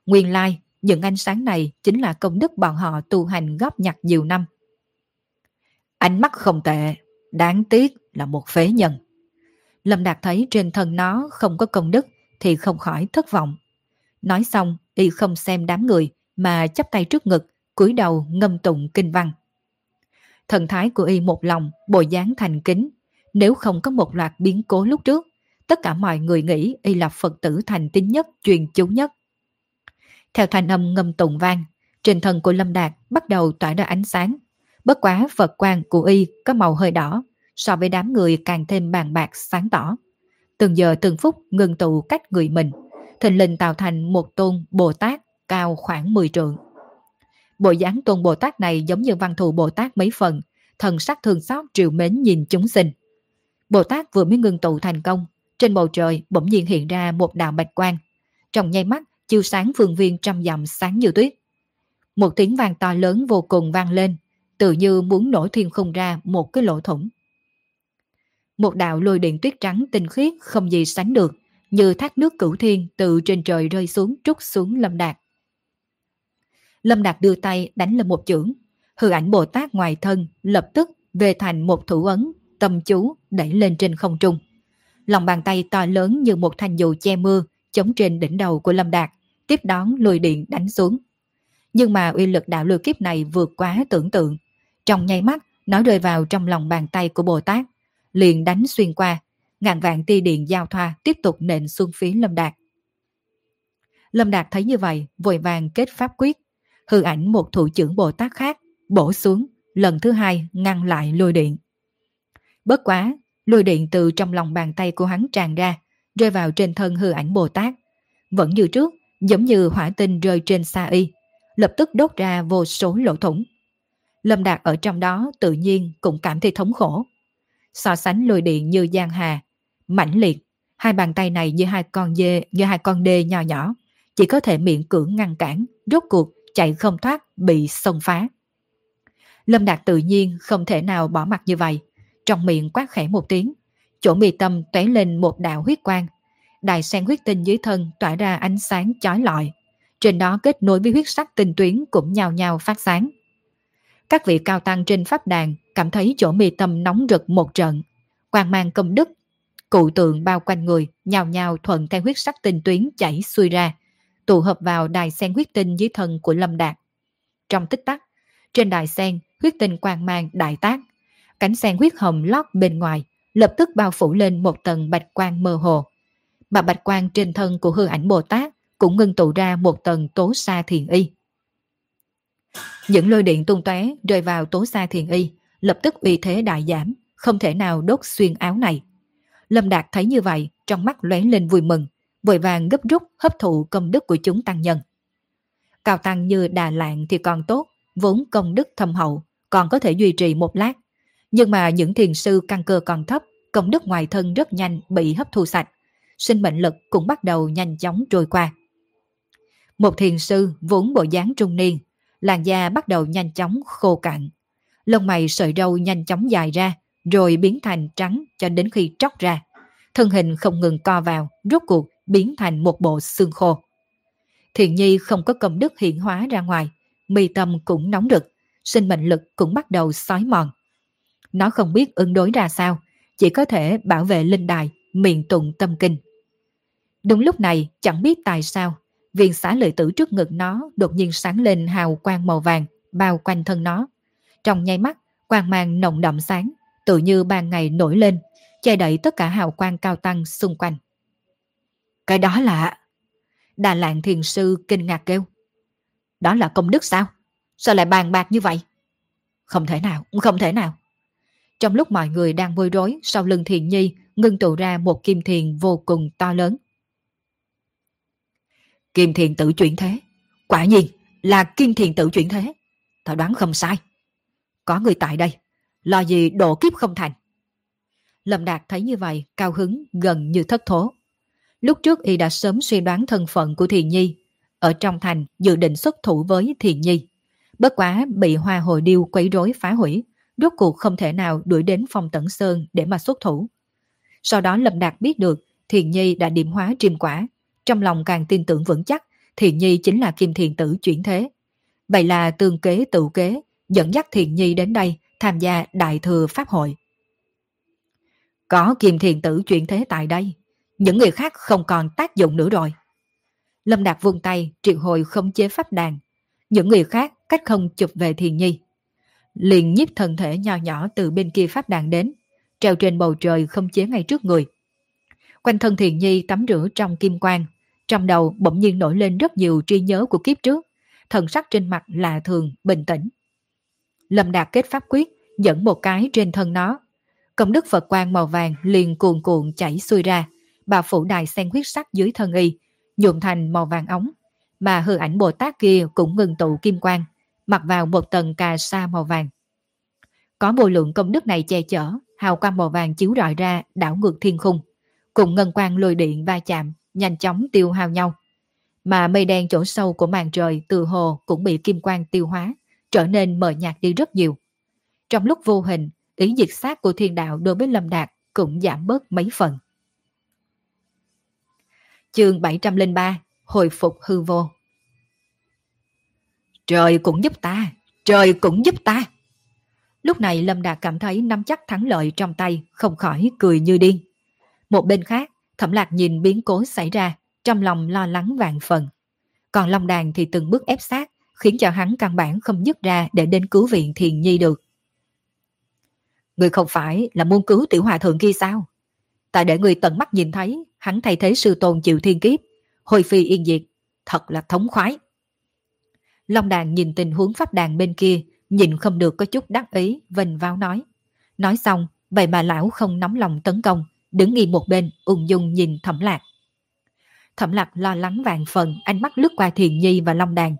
Nguyên lai, những ánh sáng này chính là công đức bọn họ tu hành góp nhặt nhiều năm. Ánh mắt không tệ, đáng tiếc là một phế nhân. Lâm Đạt thấy trên thân nó không có công đức thì không khỏi thất vọng. Nói xong, y không xem đám người mà chắp tay trước ngực, cúi đầu ngâm tụng kinh văn. Thần thái của y một lòng, bộ dáng thành kính. Nếu không có một loạt biến cố lúc trước, tất cả mọi người nghĩ y là Phật tử thành tín nhất, truyền chú nhất. Theo thanh âm ngâm tụng vang, trên thân của Lâm Đạt bắt đầu tỏa ra ánh sáng. Bất quá Phật quang của y có màu hơi đỏ, so với đám người càng thêm bàn bạc sáng tỏ. Từng giờ từng phút ngừng tụ cách người mình, thình lình tạo thành một tôn Bồ Tát cao khoảng 10 trượng. Bộ dáng tôn Bồ Tát này giống như văn thù Bồ Tát mấy phần, thần sắc thương xót triều mến nhìn chúng sinh. Bồ Tát vừa mới ngưng tụ thành công, trên bầu trời bỗng nhiên hiện ra một đạo bạch quang. Trong nháy mắt, chiếu sáng phương viên trăm dặm sáng như tuyết. Một tiếng vang to lớn vô cùng vang lên, tự như muốn nổ thiên không ra một cái lỗ thủng. Một đạo lôi điện tuyết trắng tinh khiết không gì sánh được, như thác nước cửu thiên từ trên trời rơi xuống trút xuống Lâm Đạt. Lâm Đạt đưa tay đánh lên một chưởng, hư ảnh Bồ Tát ngoài thân lập tức về thành một thủ ấn, tâm chú đẩy lên trên không trung. Lòng bàn tay to lớn như một thanh dù che mưa chống trên đỉnh đầu của Lâm Đạt, tiếp đón lùi điện đánh xuống. Nhưng mà uy lực đạo lôi kiếp này vượt quá tưởng tượng. Trong nháy mắt, nó rơi vào trong lòng bàn tay của Bồ Tát, liền đánh xuyên qua, ngàn vạn tia điện giao thoa tiếp tục nện xuống phía Lâm Đạt. Lâm Đạt thấy như vậy, vội vàng kết pháp quyết, hư ảnh một thủ trưởng Bồ Tát khác, bổ xuống, lần thứ hai ngăn lại lôi điện. Bất quá, lôi điện từ trong lòng bàn tay của hắn tràn ra, rơi vào trên thân hư ảnh Bồ Tát. Vẫn như trước, giống như hỏa tinh rơi trên xa y, lập tức đốt ra vô số lỗ thủng. Lâm Đạt ở trong đó tự nhiên cũng cảm thấy thống khổ. So sánh lôi điện như giang hà, mãnh liệt, hai bàn tay này như hai con dê, như hai con đê nhỏ nhỏ, chỉ có thể miệng cưỡng ngăn cản, rốt cuộc chạy không thoát, bị xông phá. Lâm Đạt tự nhiên không thể nào bỏ mặt như vậy, trong miệng quát khẽ một tiếng, chỗ mi tâm tóe lên một đạo huyết quang, đài sen huyết tinh dưới thân tỏa ra ánh sáng chói lọi, trên đó kết nối với huyết sắc tinh tuyến cũng nhào nhào phát sáng. Các vị cao tăng trên pháp đàn cảm thấy chỗ mi tâm nóng rực một trận, quang mang công đức, cụ tượng bao quanh người nhào nhào thuận theo huyết sắc tinh tuyến chảy xuôi ra, tụ hợp vào đài sen huyết tinh dưới thân của Lâm Đạt. Trong tích tắc, trên đài sen huyết tinh quang mang đại tác, cánh sen huyết hồng lót bên ngoài, lập tức bao phủ lên một tầng bạch quang mơ hồ. Mà bạch quang trên thân của hư ảnh Bồ Tát cũng ngưng tụ ra một tầng tố sa thiền y. Những lôi điện tung tóe rơi vào tố sa thiền y, lập tức uy thế đại giảm, không thể nào đốt xuyên áo này. Lâm Đạt thấy như vậy, trong mắt lóe lên vui mừng, vội vàng gấp rút hấp thụ công đức của chúng tăng nhân. Cao tăng như Đà Lạng thì còn tốt, vốn công đức thâm hậu, còn có thể duy trì một lát. Nhưng mà những thiền sư căn cơ còn thấp, công đức ngoài thân rất nhanh bị hấp thu sạch, sinh mệnh lực cũng bắt đầu nhanh chóng trôi qua. Một thiền sư vốn bộ dáng trung niên, làn da bắt đầu nhanh chóng khô cạn. Lông mày sợi râu nhanh chóng dài ra, rồi biến thành trắng cho đến khi tróc ra. Thân hình không ngừng co vào, rốt cuộc biến thành một bộ xương khô. Thiện nhi không có công đức hiện hóa ra ngoài, mi tâm cũng nóng rực, sinh mệnh lực cũng bắt đầu xói mòn. Nó không biết ứng đối ra sao, chỉ có thể bảo vệ linh đài, miệng tụng tâm kinh. Đúng lúc này, chẳng biết tại sao, viên xá lợi tử trước ngực nó đột nhiên sáng lên hào quang màu vàng bao quanh thân nó. Trong nháy mắt, quang mang nồng đậm sáng, tự như ban ngày nổi lên, che đậy tất cả hào quang cao tăng xung quanh. Cái đó là... Đà Lạng Thiền Sư kinh ngạc kêu. Đó là công đức sao? Sao lại bàn bạc như vậy? Không thể nào, không thể nào. Trong lúc mọi người đang bối rối, sau lưng Thiền Nhi ngưng tụ ra một kim thiền vô cùng to lớn. Kim thiền tự chuyển thế. Quả nhiên là kim thiền tự chuyển thế. Ta đoán không sai. Có người tại đây. Lo gì độ kiếp không thành. Lâm Đạt thấy như vậy, cao hứng gần như thất thố. Lúc trước y đã sớm suy đoán thân phận của Thiền Nhi. Ở trong thành dự định xuất thủ với Thiền Nhi. Bất quá bị hoa hồi điêu quấy rối phá hủy. Rốt cuộc không thể nào đuổi đến phòng tẩn sơn để mà xuất thủ. Sau đó Lâm Đạt biết được Thiền Nhi đã điểm hóa triêm quả. Trong lòng càng tin tưởng vững chắc Thiền Nhi chính là Kim Thiền Tử chuyển thế. Vậy là tương kế tự kế dẫn dắt Thiền Nhi đến đây tham gia Đại Thừa Pháp Hội. Có Kim Thiền Tử chuyển thế tại đây, những người khác không còn tác dụng nữa rồi. Lâm Đạt vung tay triệu hồi không chế pháp đàn. Những người khác cách không chụp về Thiền Nhi. Liền nhíp thân thể nhỏ nhỏ từ bên kia pháp đàn đến, treo trên bầu trời không chế ngay trước người. Quanh thân Thiền Nhi tắm rửa trong kim quang, trong đầu bỗng nhiên nổi lên rất nhiều tri nhớ của kiếp trước, thần sắc trên mặt là thường, bình tĩnh. Lâm Đạt kết pháp quyết, dẫn một cái trên thân nó. Công đức Phật quang màu vàng liền cuồn cuộn chảy xuôi ra, bà phủ đài sen huyết sắc dưới thân y, nhuộm thành màu vàng ống, mà hư ảnh Bồ Tát kia cũng ngừng tụ kim quang, mặc vào một tầng cà sa màu vàng. Có bộ lượng công đức này che chở, hào quang màu vàng chiếu rọi ra đảo ngược thiên khung, cùng ngân quang lôi điện va chạm, nhanh chóng tiêu hao nhau. Mà mây đen chỗ sâu của màn trời từ hồ cũng bị kim quang tiêu hóa, trở nên mờ nhạt đi rất nhiều. Trong lúc vô hình, ý diệt sát của thiên đạo đối với Lâm Đạt cũng giảm bớt mấy phần. Chương 703 Hồi phục hư vô Trời cũng giúp ta, trời cũng giúp ta. Lúc này Lâm Đạt cảm thấy nắm chắc thắng lợi trong tay, không khỏi cười như điên. Một bên khác, Thẩm lạc nhìn biến cố xảy ra, trong lòng lo lắng vạn phần. Còn Long Đàn thì từng bước ép sát, khiến cho hắn căn bản không dứt ra để đến cứu viện Thiền Nhi được. Người không phải là muốn cứu tiểu hòa thượng kia sao? Tại để người tận mắt nhìn thấy, hắn thay thế sư tôn chịu thiên kiếp, hồi phi yên diệt, thật là thống khoái. Long đàn nhìn tình huống pháp đàn bên kia, nhìn không được có chút đắc ý, vênh vào nói. Nói xong, vậy mà lão không nóng lòng tấn công, đứng nghi một bên, ung dung nhìn thẩm lạc. Thẩm lạc lo lắng vàng phần, ánh mắt lướt qua thiền nhi và long đàn.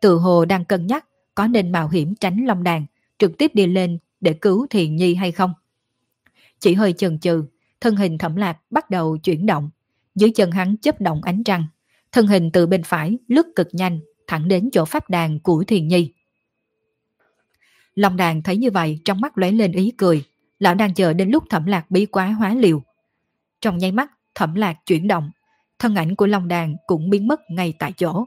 Tự hồ đang cân nhắc có nên mạo hiểm tránh long đàn, trực tiếp đi lên để cứu Thiền Nhi hay không. Chỉ hơi chần chừ, thân hình thẩm lạc bắt đầu chuyển động. Dưới chân hắn chấp động ánh trăng. Thân hình từ bên phải lướt cực nhanh, thẳng đến chỗ pháp đàn của Thiền Nhi. Long đàn thấy như vậy trong mắt lóe lên ý cười. Lão đang chờ đến lúc thẩm lạc bí quá hóa liều. Trong nháy mắt, thẩm lạc chuyển động. Thân ảnh của Long đàn cũng biến mất ngay tại chỗ.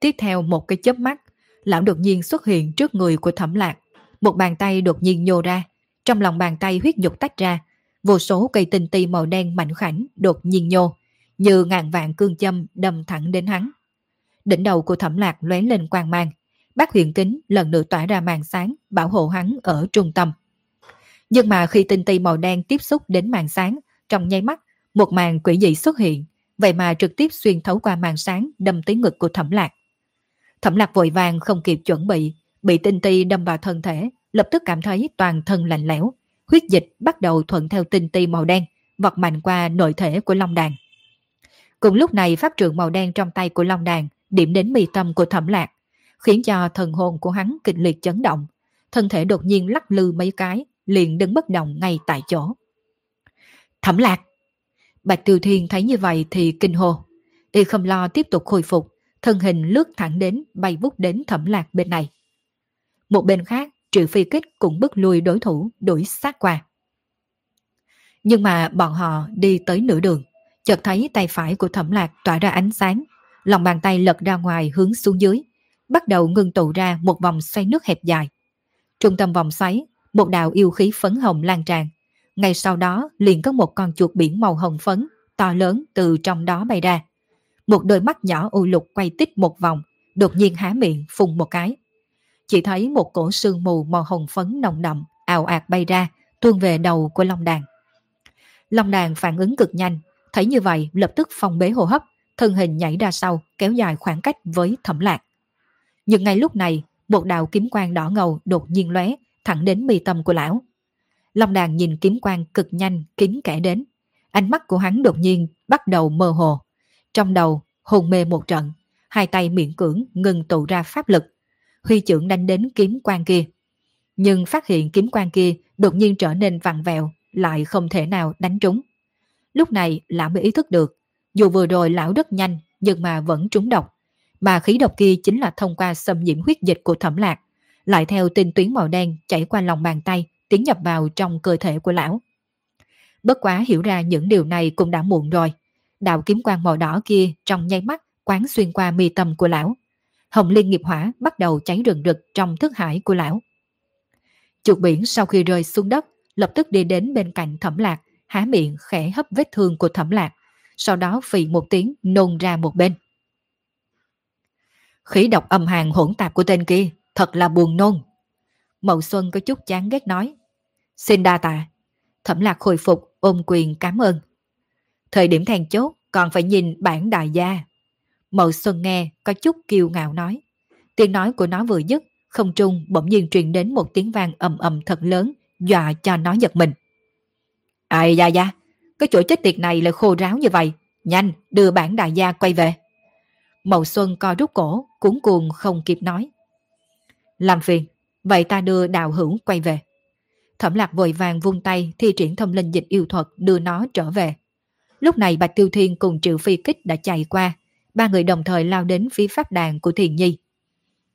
Tiếp theo một cái chớp mắt, lão đột nhiên xuất hiện trước người của thẩm lạc. Một bàn tay đột nhiên nhô ra. Trong lòng bàn tay huyết nhục tách ra. Vô số cây tinh ti màu đen mảnh khảnh đột nhiên nhô. Như ngàn vạn cương châm đâm thẳng đến hắn. Đỉnh đầu của thẩm lạc lóe lên quang mang. Bác huyền kính lần nữa tỏa ra màn sáng bảo hộ hắn ở trung tâm. Nhưng mà khi tinh ti màu đen tiếp xúc đến màn sáng, trong nháy mắt, một màn quỷ dị xuất hiện, vậy mà trực tiếp xuyên thấu qua màn sáng đâm tới ngực của thẩm lạc. Thẩm lạc vội vàng không kịp chuẩn bị, bị tinh ti đâm vào thân thể, lập tức cảm thấy toàn thân lạnh lẽo, huyết dịch bắt đầu thuận theo tinh ti màu đen, vọt mạnh qua nội thể của Long Đàn. Cùng lúc này pháp trượng màu đen trong tay của Long Đàn điểm đến mi tâm của thẩm lạc, khiến cho thần hồn của hắn kịch liệt chấn động, thân thể đột nhiên lắc lư mấy cái, liền đứng bất động ngay tại chỗ. Thẩm lạc! Bạch Tiêu Thiên thấy như vậy thì kinh hồ. Y không lo tiếp tục khôi phục, thân hình lướt thẳng đến bay vút đến thẩm lạc bên này. Một bên khác, triệu phi kích cũng bước lui đối thủ đuổi sát qua. Nhưng mà bọn họ đi tới nửa đường, chợt thấy tay phải của thẩm lạc tỏa ra ánh sáng, lòng bàn tay lật ra ngoài hướng xuống dưới, bắt đầu ngưng tụ ra một vòng xoay nước hẹp dài. Trung tâm vòng xoáy, một đạo yêu khí phấn hồng lan tràn. Ngay sau đó liền có một con chuột biển màu hồng phấn, to lớn từ trong đó bay ra. Một đôi mắt nhỏ u lục quay tích một vòng, đột nhiên há miệng phun một cái. Chỉ thấy một cổ sương mù màu hồng phấn nồng đậm, ào ạt bay ra, tuôn về đầu của Long Đàn. Long Đàn phản ứng cực nhanh, thấy như vậy lập tức phòng bế hô hấp, thân hình nhảy ra sau, kéo dài khoảng cách với thẩm lạc. Nhưng ngay lúc này, một đạo kiếm quang đỏ ngầu đột nhiên lóe thẳng đến mi tâm của lão. Long đàn nhìn kiếm quang cực nhanh kín kẻ đến. Ánh mắt của hắn đột nhiên bắt đầu mơ hồ. Trong đầu hồn mê một trận, hai tay miệng cưỡng ngừng tụ ra pháp lực. Huy trưởng đánh đến kiếm quan kia. Nhưng phát hiện kiếm quan kia đột nhiên trở nên vặn vẹo, lại không thể nào đánh trúng. Lúc này lão mới ý thức được, dù vừa rồi lão rất nhanh nhưng mà vẫn trúng độc mà khí độc kia chính là thông qua xâm nhiễm huyết dịch của thẩm lạc, lại theo tinh tuyến màu đen chảy qua lòng bàn tay, tiến nhập vào trong cơ thể của lão. Bất quá hiểu ra những điều này cũng đã muộn rồi. Đạo kiếm quang màu đỏ kia trong nháy mắt quán xuyên qua mi tâm của lão. Hồng liên nghiệp hỏa bắt đầu cháy rừng rực trong thức hải của lão. Chuột biển sau khi rơi xuống đất, lập tức đi đến bên cạnh thẩm lạc, há miệng khẽ hấp vết thương của thẩm lạc, sau đó phì một tiếng nôn ra một bên. Khí độc âm hàn hỗn tạp của tên kia, thật là buồn nôn. Mậu Xuân có chút chán ghét nói. Xin đa tạ. Thẩm lạc hồi phục, ôm quyền cảm ơn. Thời điểm thèn chốt, còn phải nhìn bản đại gia. Mậu Xuân nghe, có chút kiêu ngạo nói. Tiếng nói của nó vừa dứt, không trung bỗng nhiên truyền đến một tiếng vang ầm ầm thật lớn, dọa cho nó giật mình. Ai da da, cái chỗ chết tiệt này lại khô ráo như vậy. Nhanh, đưa bản đại gia quay về. Mậu Xuân co rút cổ, cuốn cuồng không kịp nói. Làm phiền, vậy ta đưa đào hữu quay về. Thẩm lạc vội vàng vung tay thi triển thông linh dịch yêu thuật đưa nó trở về. Lúc này Bạch Tiêu Thiên cùng Triệu Phi Kích đã chạy qua, ba người đồng thời lao đến phía pháp đàn của Thiền Nhi.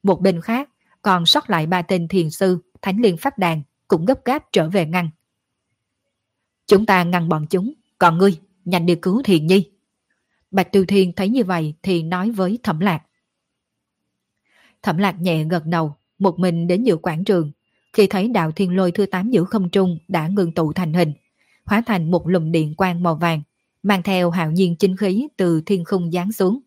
Một bên khác, còn sót lại ba tên thiền sư, thánh liên pháp đàn cũng gấp gáp trở về ngăn. Chúng ta ngăn bọn chúng, còn ngươi, nhanh đi cứu Thiền Nhi. Bạch Tiêu Thiên thấy như vậy thì nói với Thẩm Lạc. Thẩm Lạc nhẹ gật đầu, một mình đến giữa quảng trường. Khi thấy đạo thiên lôi thứ tám giữa không trung đã ngừng tụ thành hình, hóa thành một lùm điện quang màu vàng, mang theo hạo nhiên chính khí từ thiên khung giáng xuống.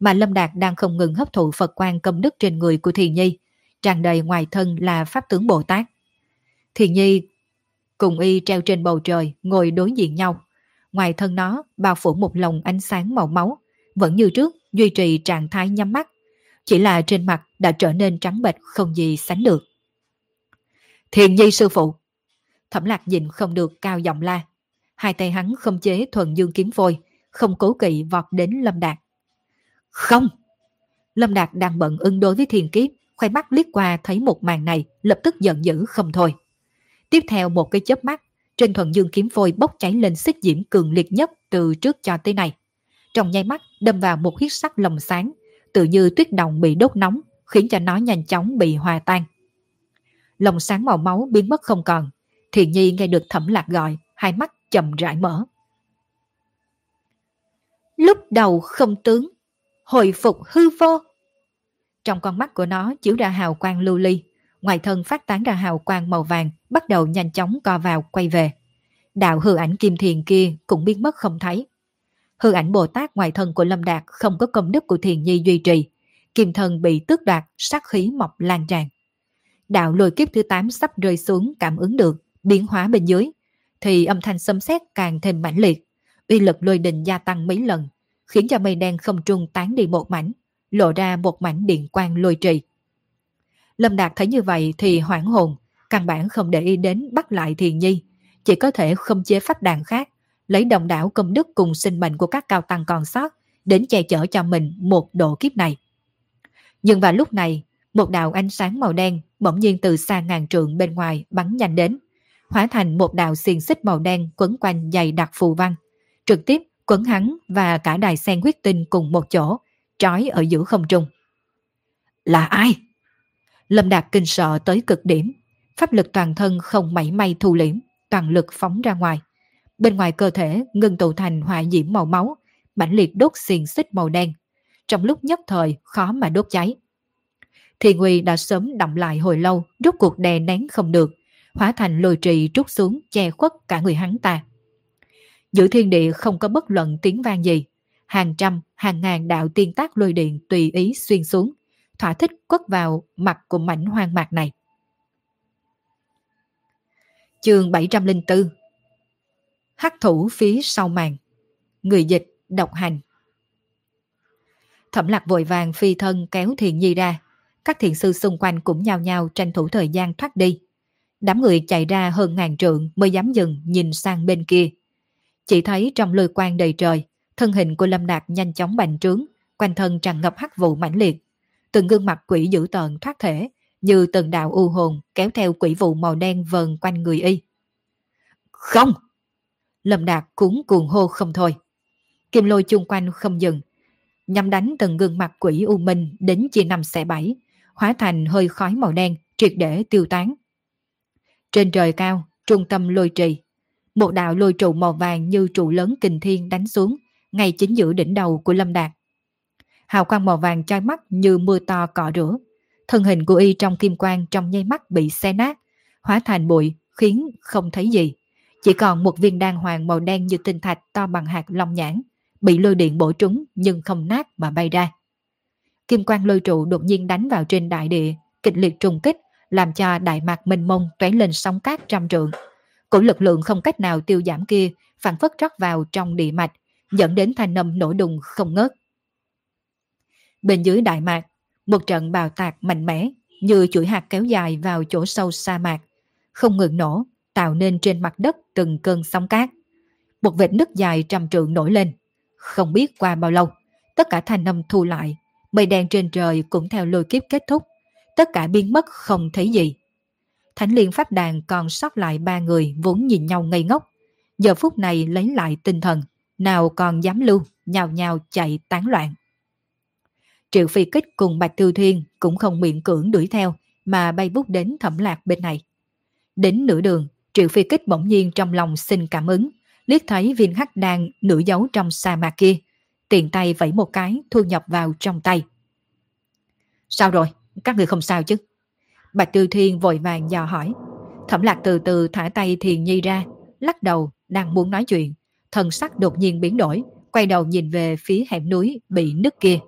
Mà Lâm Đạt đang không ngừng hấp thụ Phật quan công đức trên người của Thiền Nhi, tràn đầy ngoài thân là Pháp tướng Bồ Tát. Thiền Nhi cùng y treo trên bầu trời, ngồi đối diện nhau ngoài thân nó bao phủ một lồng ánh sáng màu máu, vẫn như trước duy trì trạng thái nhắm mắt, chỉ là trên mặt đã trở nên trắng bệch không gì sánh được. Thiền nhi sư phụ! Thẩm lạc nhìn không được cao giọng la. Hai tay hắn không chế thuần dương kiếm phôi, không cố kỵ vọt đến Lâm Đạt. Không! Lâm Đạt đang bận ứng đối với thiền kiếp, khoai mắt liếc qua thấy một màn này, lập tức giận dữ không thôi. Tiếp theo một cái chớp mắt, trên thuận dương kiếm phôi bốc cháy lên xích diễm cường liệt nhất từ trước cho tới nay. Trong nháy mắt đâm vào một huyết sắc lồng sáng, tự như tuyết đồng bị đốt nóng, khiến cho nó nhanh chóng bị hòa tan. Lồng sáng màu máu biến mất không còn, Thiện Nhi nghe được thẩm lạc gọi, hai mắt chậm rãi mở. Lúc đầu không tướng, hồi phục hư vô. Trong con mắt của nó chiếu ra hào quang lưu ly, ngoài thân phát tán ra hào quang màu vàng, bắt đầu nhanh chóng co vào quay về. Đạo hư ảnh kim thiền kia cũng biến mất không thấy. Hư ảnh Bồ Tát ngoài thân của Lâm Đạt không có công đức của thiền nhi duy trì, kim thần bị tước đoạt, sát khí mọc lan tràn. Đạo lôi kiếp thứ 8 sắp rơi xuống cảm ứng được, biến hóa bên dưới, thì âm thanh xâm xét càng thêm mãnh liệt, uy lực lôi đình gia tăng mấy lần, khiến cho mây đen không trung tán đi một mảnh, lộ ra một mảnh điện quang lôi trì. Lâm Đạt thấy như vậy thì hoảng hồn, căn bản không để ý đến bắt lại Thiền Nhi, chỉ có thể không chế pháp đàn khác, lấy đồng đảo công đức cùng sinh mệnh của các cao tăng còn sót đến che chở cho mình một độ kiếp này. Nhưng vào lúc này, một đạo ánh sáng màu đen bỗng nhiên từ xa ngàn trượng bên ngoài bắn nhanh đến, hóa thành một đạo xiềng xích màu đen quấn quanh dày đặc phù văn, trực tiếp quấn hắn và cả đài sen huyết tinh cùng một chỗ, trói ở giữa không trung. Là ai? Lâm Đạt kinh sợ tới cực điểm, pháp lực toàn thân không mảy may thu liễm, toàn lực phóng ra ngoài. Bên ngoài cơ thể ngưng tụ thành hỏa diễm màu máu, mãnh liệt đốt xiềng xích màu đen. Trong lúc nhất thời khó mà đốt cháy. Thì Nguy đã sớm động lại hồi lâu, rút cuộc đè nén không được, hóa thành lôi trì trút xuống che khuất cả người hắn ta. Giữa thiên địa không có bất luận tiếng vang gì, hàng trăm, hàng ngàn đạo tiên tác lôi điện tùy ý xuyên xuống, thỏa thích quất vào mặt của mảnh hoang mạc này. Chương 704 Hắc thủ phía sau màn Người dịch, độc hành Thẩm lạc vội vàng phi thân kéo thiền nhi ra, các thiền sư xung quanh cũng nhao nhao tranh thủ thời gian thoát đi. Đám người chạy ra hơn ngàn trượng mới dám dừng nhìn sang bên kia. Chỉ thấy trong lôi quang đầy trời, thân hình của Lâm Đạt nhanh chóng bành trướng, quanh thân tràn ngập hắc vụ mãnh liệt. Từng gương mặt quỷ dữ tợn thoát thể, như từng đạo u hồn kéo theo quỷ vụ màu đen vờn quanh người y. Không! Lâm Đạt cúng cuồng hô không thôi. Kim lôi chung quanh không dừng, nhằm đánh từng gương mặt quỷ u minh đến chia năm xẻ bảy, hóa thành hơi khói màu đen, triệt để tiêu tán. Trên trời cao, trung tâm lôi trì, một đạo lôi trụ màu vàng như trụ lớn kình thiên đánh xuống, ngay chính giữa đỉnh đầu của Lâm Đạt. Hào quang màu vàng chói mắt như mưa to cọ rửa. Thân hình của y trong kim quang trong nháy mắt bị xé nát, hóa thành bụi, khiến không thấy gì. Chỉ còn một viên đan hoàng màu đen như tinh thạch to bằng hạt long nhãn, bị lôi điện bổ trúng nhưng không nát mà bay ra. Kim quang lôi trụ đột nhiên đánh vào trên đại địa, kịch liệt trùng kích, làm cho đại mạc mênh mông tóe lên sóng cát trăm trượng. Cổ lực lượng không cách nào tiêu giảm kia phản phất rót vào trong địa mạch, dẫn đến thanh âm nổ đùng không ngớt. Bên dưới đại mạc, một trận bào tạc mạnh mẽ như chuỗi hạt kéo dài vào chỗ sâu sa mạc, không ngừng nổ, tạo nên trên mặt đất từng cơn sóng cát. Một vệt nứt dài trăm trượng nổi lên. Không biết qua bao lâu, tất cả thanh âm thu lại, mây đen trên trời cũng theo lôi kiếp kết thúc, tất cả biến mất không thấy gì. Thánh liên pháp đàn còn sót lại ba người vốn nhìn nhau ngây ngốc. Giờ phút này lấy lại tinh thần, nào còn dám lưu, nhào nhào chạy tán loạn. Triệu Phi Kích cùng Bạch tiêu Thiên cũng không miệng cưỡng đuổi theo mà bay bút đến thẩm lạc bên này. Đến nửa đường, Triệu Phi Kích bỗng nhiên trong lòng xin cảm ứng, liếc thấy viên hắc đang nửa giấu trong sa mạc kia, tiện tay vẫy một cái thu nhập vào trong tay. Sao rồi? Các người không sao chứ? Bạch Tư Thiên vội vàng dò hỏi. Thẩm lạc từ từ thả tay Thiền Nhi ra, lắc đầu, đang muốn nói chuyện. Thần sắc đột nhiên biến đổi, quay đầu nhìn về phía hẻm núi bị nứt kia.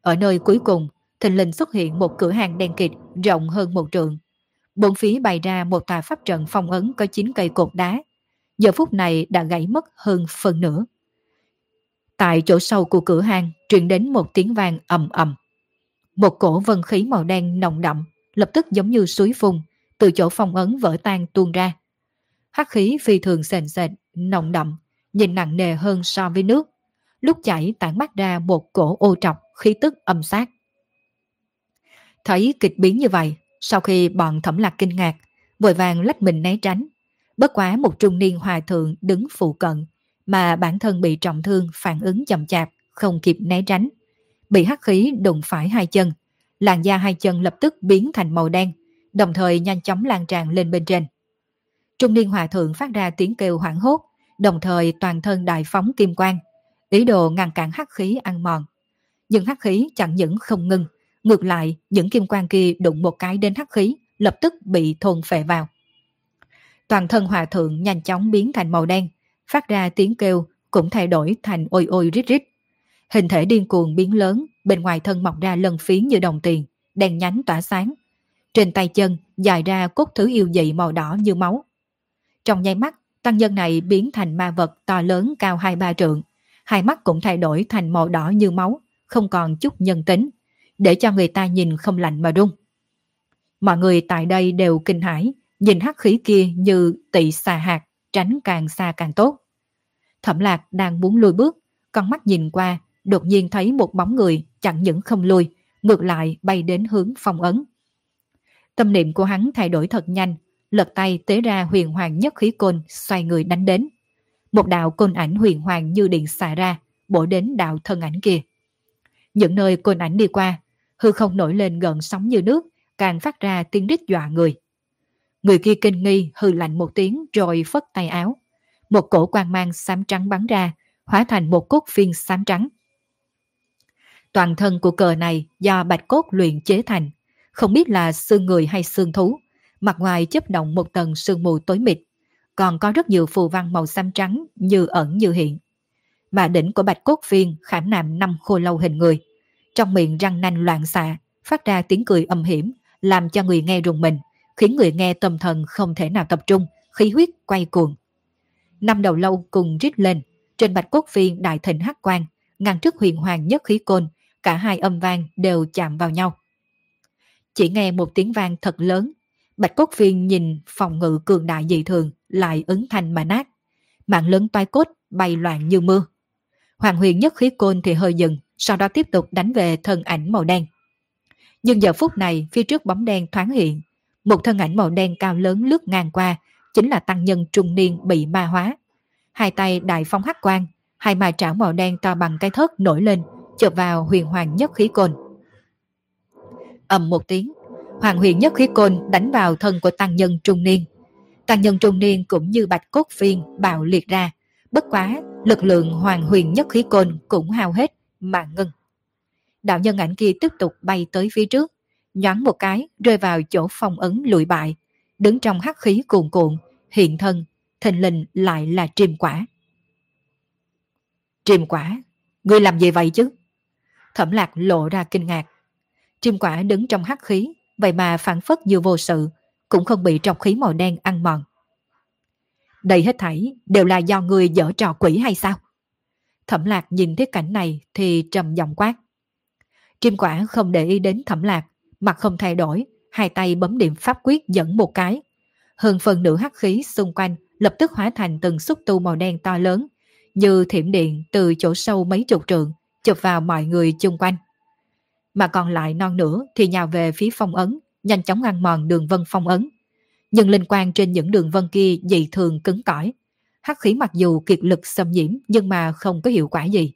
Ở nơi cuối cùng, thình lình xuất hiện một cửa hàng đen kịt rộng hơn một trượng. Bốn phía bày ra một tòa pháp trận phong ấn có 9 cây cột đá. Giờ phút này đã gãy mất hơn phần nửa. Tại chỗ sâu của cửa hàng truyền đến một tiếng vang ầm ầm. Một cổ vân khí màu đen nồng đậm, lập tức giống như suối phun, từ chỗ phong ấn vỡ tan tuôn ra. Hắc khí phi thường sền sệt, nồng đậm, nhìn nặng nề hơn so với nước. Lúc chảy tản mắt ra một cổ ô trọc, khí tức âm sát. Thấy kịch biến như vậy, sau khi bọn thẩm lạc kinh ngạc, vội vàng lách mình né tránh. Bất quá một trung niên hòa thượng đứng phụ cận, mà bản thân bị trọng thương phản ứng chậm chạp, không kịp né tránh. Bị hắc khí đụng phải hai chân, làn da hai chân lập tức biến thành màu đen, đồng thời nhanh chóng lan tràn lên bên trên. Trung niên hòa thượng phát ra tiếng kêu hoảng hốt, đồng thời toàn thân đại phóng kim quang, ý đồ ngăn cản hắc khí ăn mòn. Nhưng hắc khí chẳng những không ngưng, ngược lại những kim quang kia đụng một cái đến hắc khí, lập tức bị thôn phệ vào. Toàn thân hòa thượng nhanh chóng biến thành màu đen, phát ra tiếng kêu cũng thay đổi thành ôi ôi rít rít. Hình thể điên cuồng biến lớn, bên ngoài thân mọc ra lân phiến như đồng tiền, đèn nhánh tỏa sáng. Trên tay chân dài ra cốt thứ yêu dị màu đỏ như máu. Trong nháy mắt, tăng nhân này biến thành ma vật to lớn cao hai ba trượng. Hai mắt cũng thay đổi thành màu đỏ như máu, không còn chút nhân tính, để cho người ta nhìn không lạnh mà run. Mọi người tại đây đều kinh hãi, nhìn hắc khí kia như tị xà hạt, tránh càng xa càng tốt. Thẩm lạc đang muốn lùi bước, con mắt nhìn qua, đột nhiên thấy một bóng người chẳng những không lùi, ngược lại bay đến hướng phong ấn. Tâm niệm của hắn thay đổi thật nhanh, lật tay tế ra huyền hoàng nhất khí côn xoay người đánh đến. Một đạo côn ảnh huyền hoàng như điện xả ra, bổ đến đạo thân ảnh kia. Những nơi côn ảnh đi qua, hư không nổi lên gần sóng như nước, càng phát ra tiếng rít dọa người. Người kia kinh nghi hư lạnh một tiếng rồi phất tay áo. Một cổ quang mang xám trắng bắn ra, hóa thành một cốt phiên xám trắng. Toàn thân của cờ này do bạch cốt luyện chế thành, không biết là xương người hay xương thú, mặt ngoài chấp động một tầng sương mù tối mịt, còn có rất nhiều phù văn màu xám trắng như ẩn như hiện. Mà đỉnh của bạch cốt viên khảm nạm năm khô lâu hình người, trong miệng răng nanh loạn xạ, phát ra tiếng cười âm hiểm, làm cho người nghe rùng mình, khiến người nghe tâm thần không thể nào tập trung, khí huyết quay cuồng. Năm đầu lâu cùng rít lên, trên bạch cốt viên đại thịnh hắc quang, ngăn trước huyền hoàng nhất khí côn, cả hai âm vang đều chạm vào nhau. Chỉ nghe một tiếng vang thật lớn, bạch cốt phiên nhìn phòng ngự cường đại dị thường lại ứng thành mà nát. Mạng lớn toai cốt bay loạn như mưa. Hoàng huyền nhất khí côn thì hơi dừng, sau đó tiếp tục đánh về thân ảnh màu đen. Nhưng giờ phút này phía trước bóng đen thoáng hiện, một thân ảnh màu đen cao lớn lướt ngang qua, chính là tăng nhân trung niên bị ma hóa. Hai tay đại phong hắc quang, hai mà trảo màu đen to bằng cái thớt nổi lên, chụp vào huyền hoàng nhất khí côn. ầm một tiếng, hoàng huyền nhất khí côn đánh vào thân của tăng nhân trung niên. Tăng nhân trung niên cũng như bạch cốt phiên bạo liệt ra, bất quá lực lượng hoàng huyền nhất khí côn cũng hao hết mà ngưng. Đạo nhân ảnh kia tiếp tục bay tới phía trước, nhoáng một cái rơi vào chỗ phong ấn lụi bại, đứng trong hắc khí cuồn cuộn, hiện thân, thình lình lại là triềm quả. Triềm quả, ngươi làm gì vậy chứ? Thẩm lạc lộ ra kinh ngạc. Chim quả đứng trong hắc khí, vậy mà phản phất như vô sự, cũng không bị trọc khí màu đen ăn mòn. Đây hết thảy đều là do người dở trò quỷ hay sao? Thẩm lạc nhìn thấy cảnh này thì trầm giọng quát. Chim quả không để ý đến thẩm lạc, mặt không thay đổi, hai tay bấm điểm pháp quyết dẫn một cái. Hơn phần nửa hắc khí xung quanh lập tức hóa thành từng xúc tu màu đen to lớn, như thiểm điện từ chỗ sâu mấy chục trượng, chụp vào mọi người chung quanh. Mà còn lại non nữa thì nhào về phía phong ấn, nhanh chóng ngăn mòn đường vân phong ấn. Nhưng linh quan trên những đường vân kia dị thường cứng cỏi. Hắc khí mặc dù kiệt lực xâm nhiễm nhưng mà không có hiệu quả gì.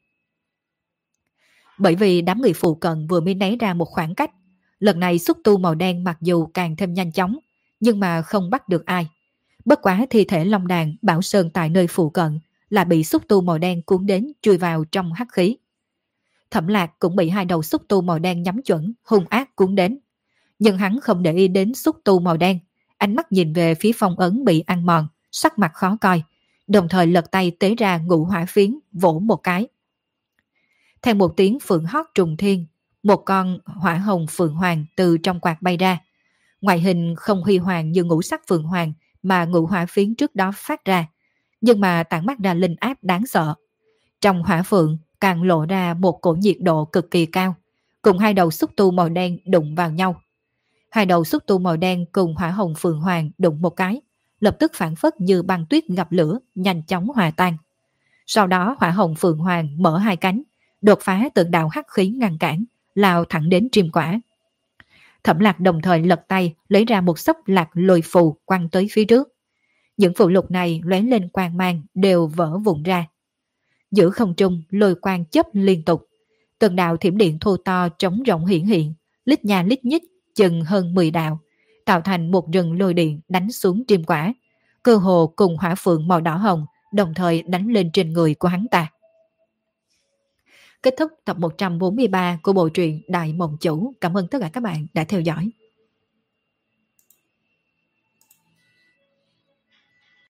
Bởi vì đám người phụ cận vừa mới né ra một khoảng cách, lần này xúc tu màu đen mặc dù càng thêm nhanh chóng, nhưng mà không bắt được ai. Bất quá thi thể Long Đàn, Bảo Sơn tại nơi phụ cận là bị xúc tu màu đen cuốn đến chui vào trong hắc khí. Thẩm lạc cũng bị hai đầu xúc tu màu đen nhắm chuẩn, hung ác cuốn đến. Nhưng hắn không để ý đến xúc tu màu đen, ánh mắt nhìn về phía phong ấn bị ăn mòn, sắc mặt khó coi, đồng thời lật tay tế ra ngũ hỏa phiến, vỗ một cái. Theo một tiếng phượng hót trùng thiên, một con hỏa hồng phượng hoàng từ trong quạt bay ra. Ngoại hình không huy hoàng như ngũ sắc phượng hoàng mà ngũ hỏa phiến trước đó phát ra, nhưng mà tản mắt ra linh áp đáng sợ. Trong hỏa phượng càng lộ ra một cổ nhiệt độ cực kỳ cao, cùng hai đầu xúc tu màu đen đụng vào nhau. Hai đầu xúc tu màu đen cùng hỏa hồng phượng hoàng đụng một cái, lập tức phản phất như băng tuyết gặp lửa, nhanh chóng hòa tan. Sau đó hỏa hồng phượng hoàng mở hai cánh, đột phá tượng đạo hắc khí ngăn cản, lao thẳng đến triêm quả. Thẩm lạc đồng thời lật tay lấy ra một sốc lạc lôi phù quăng tới phía trước. Những phụ lục này lóe lên quang mang đều vỡ vụn ra. Giữa không trung lôi quang chấp liên tục. Từng đạo thiểm điện thô to trống rộng hiển hiện, lít nhà lít nhít chừng hơn 10 đạo, tạo thành một rừng lôi điện đánh xuống triêm quả. Cơ hồ cùng hỏa phượng màu đỏ hồng đồng thời đánh lên trên người của hắn ta. Kết thúc tập 143 của bộ truyện Đại Mộng Chủ. Cảm ơn tất cả các bạn đã theo dõi.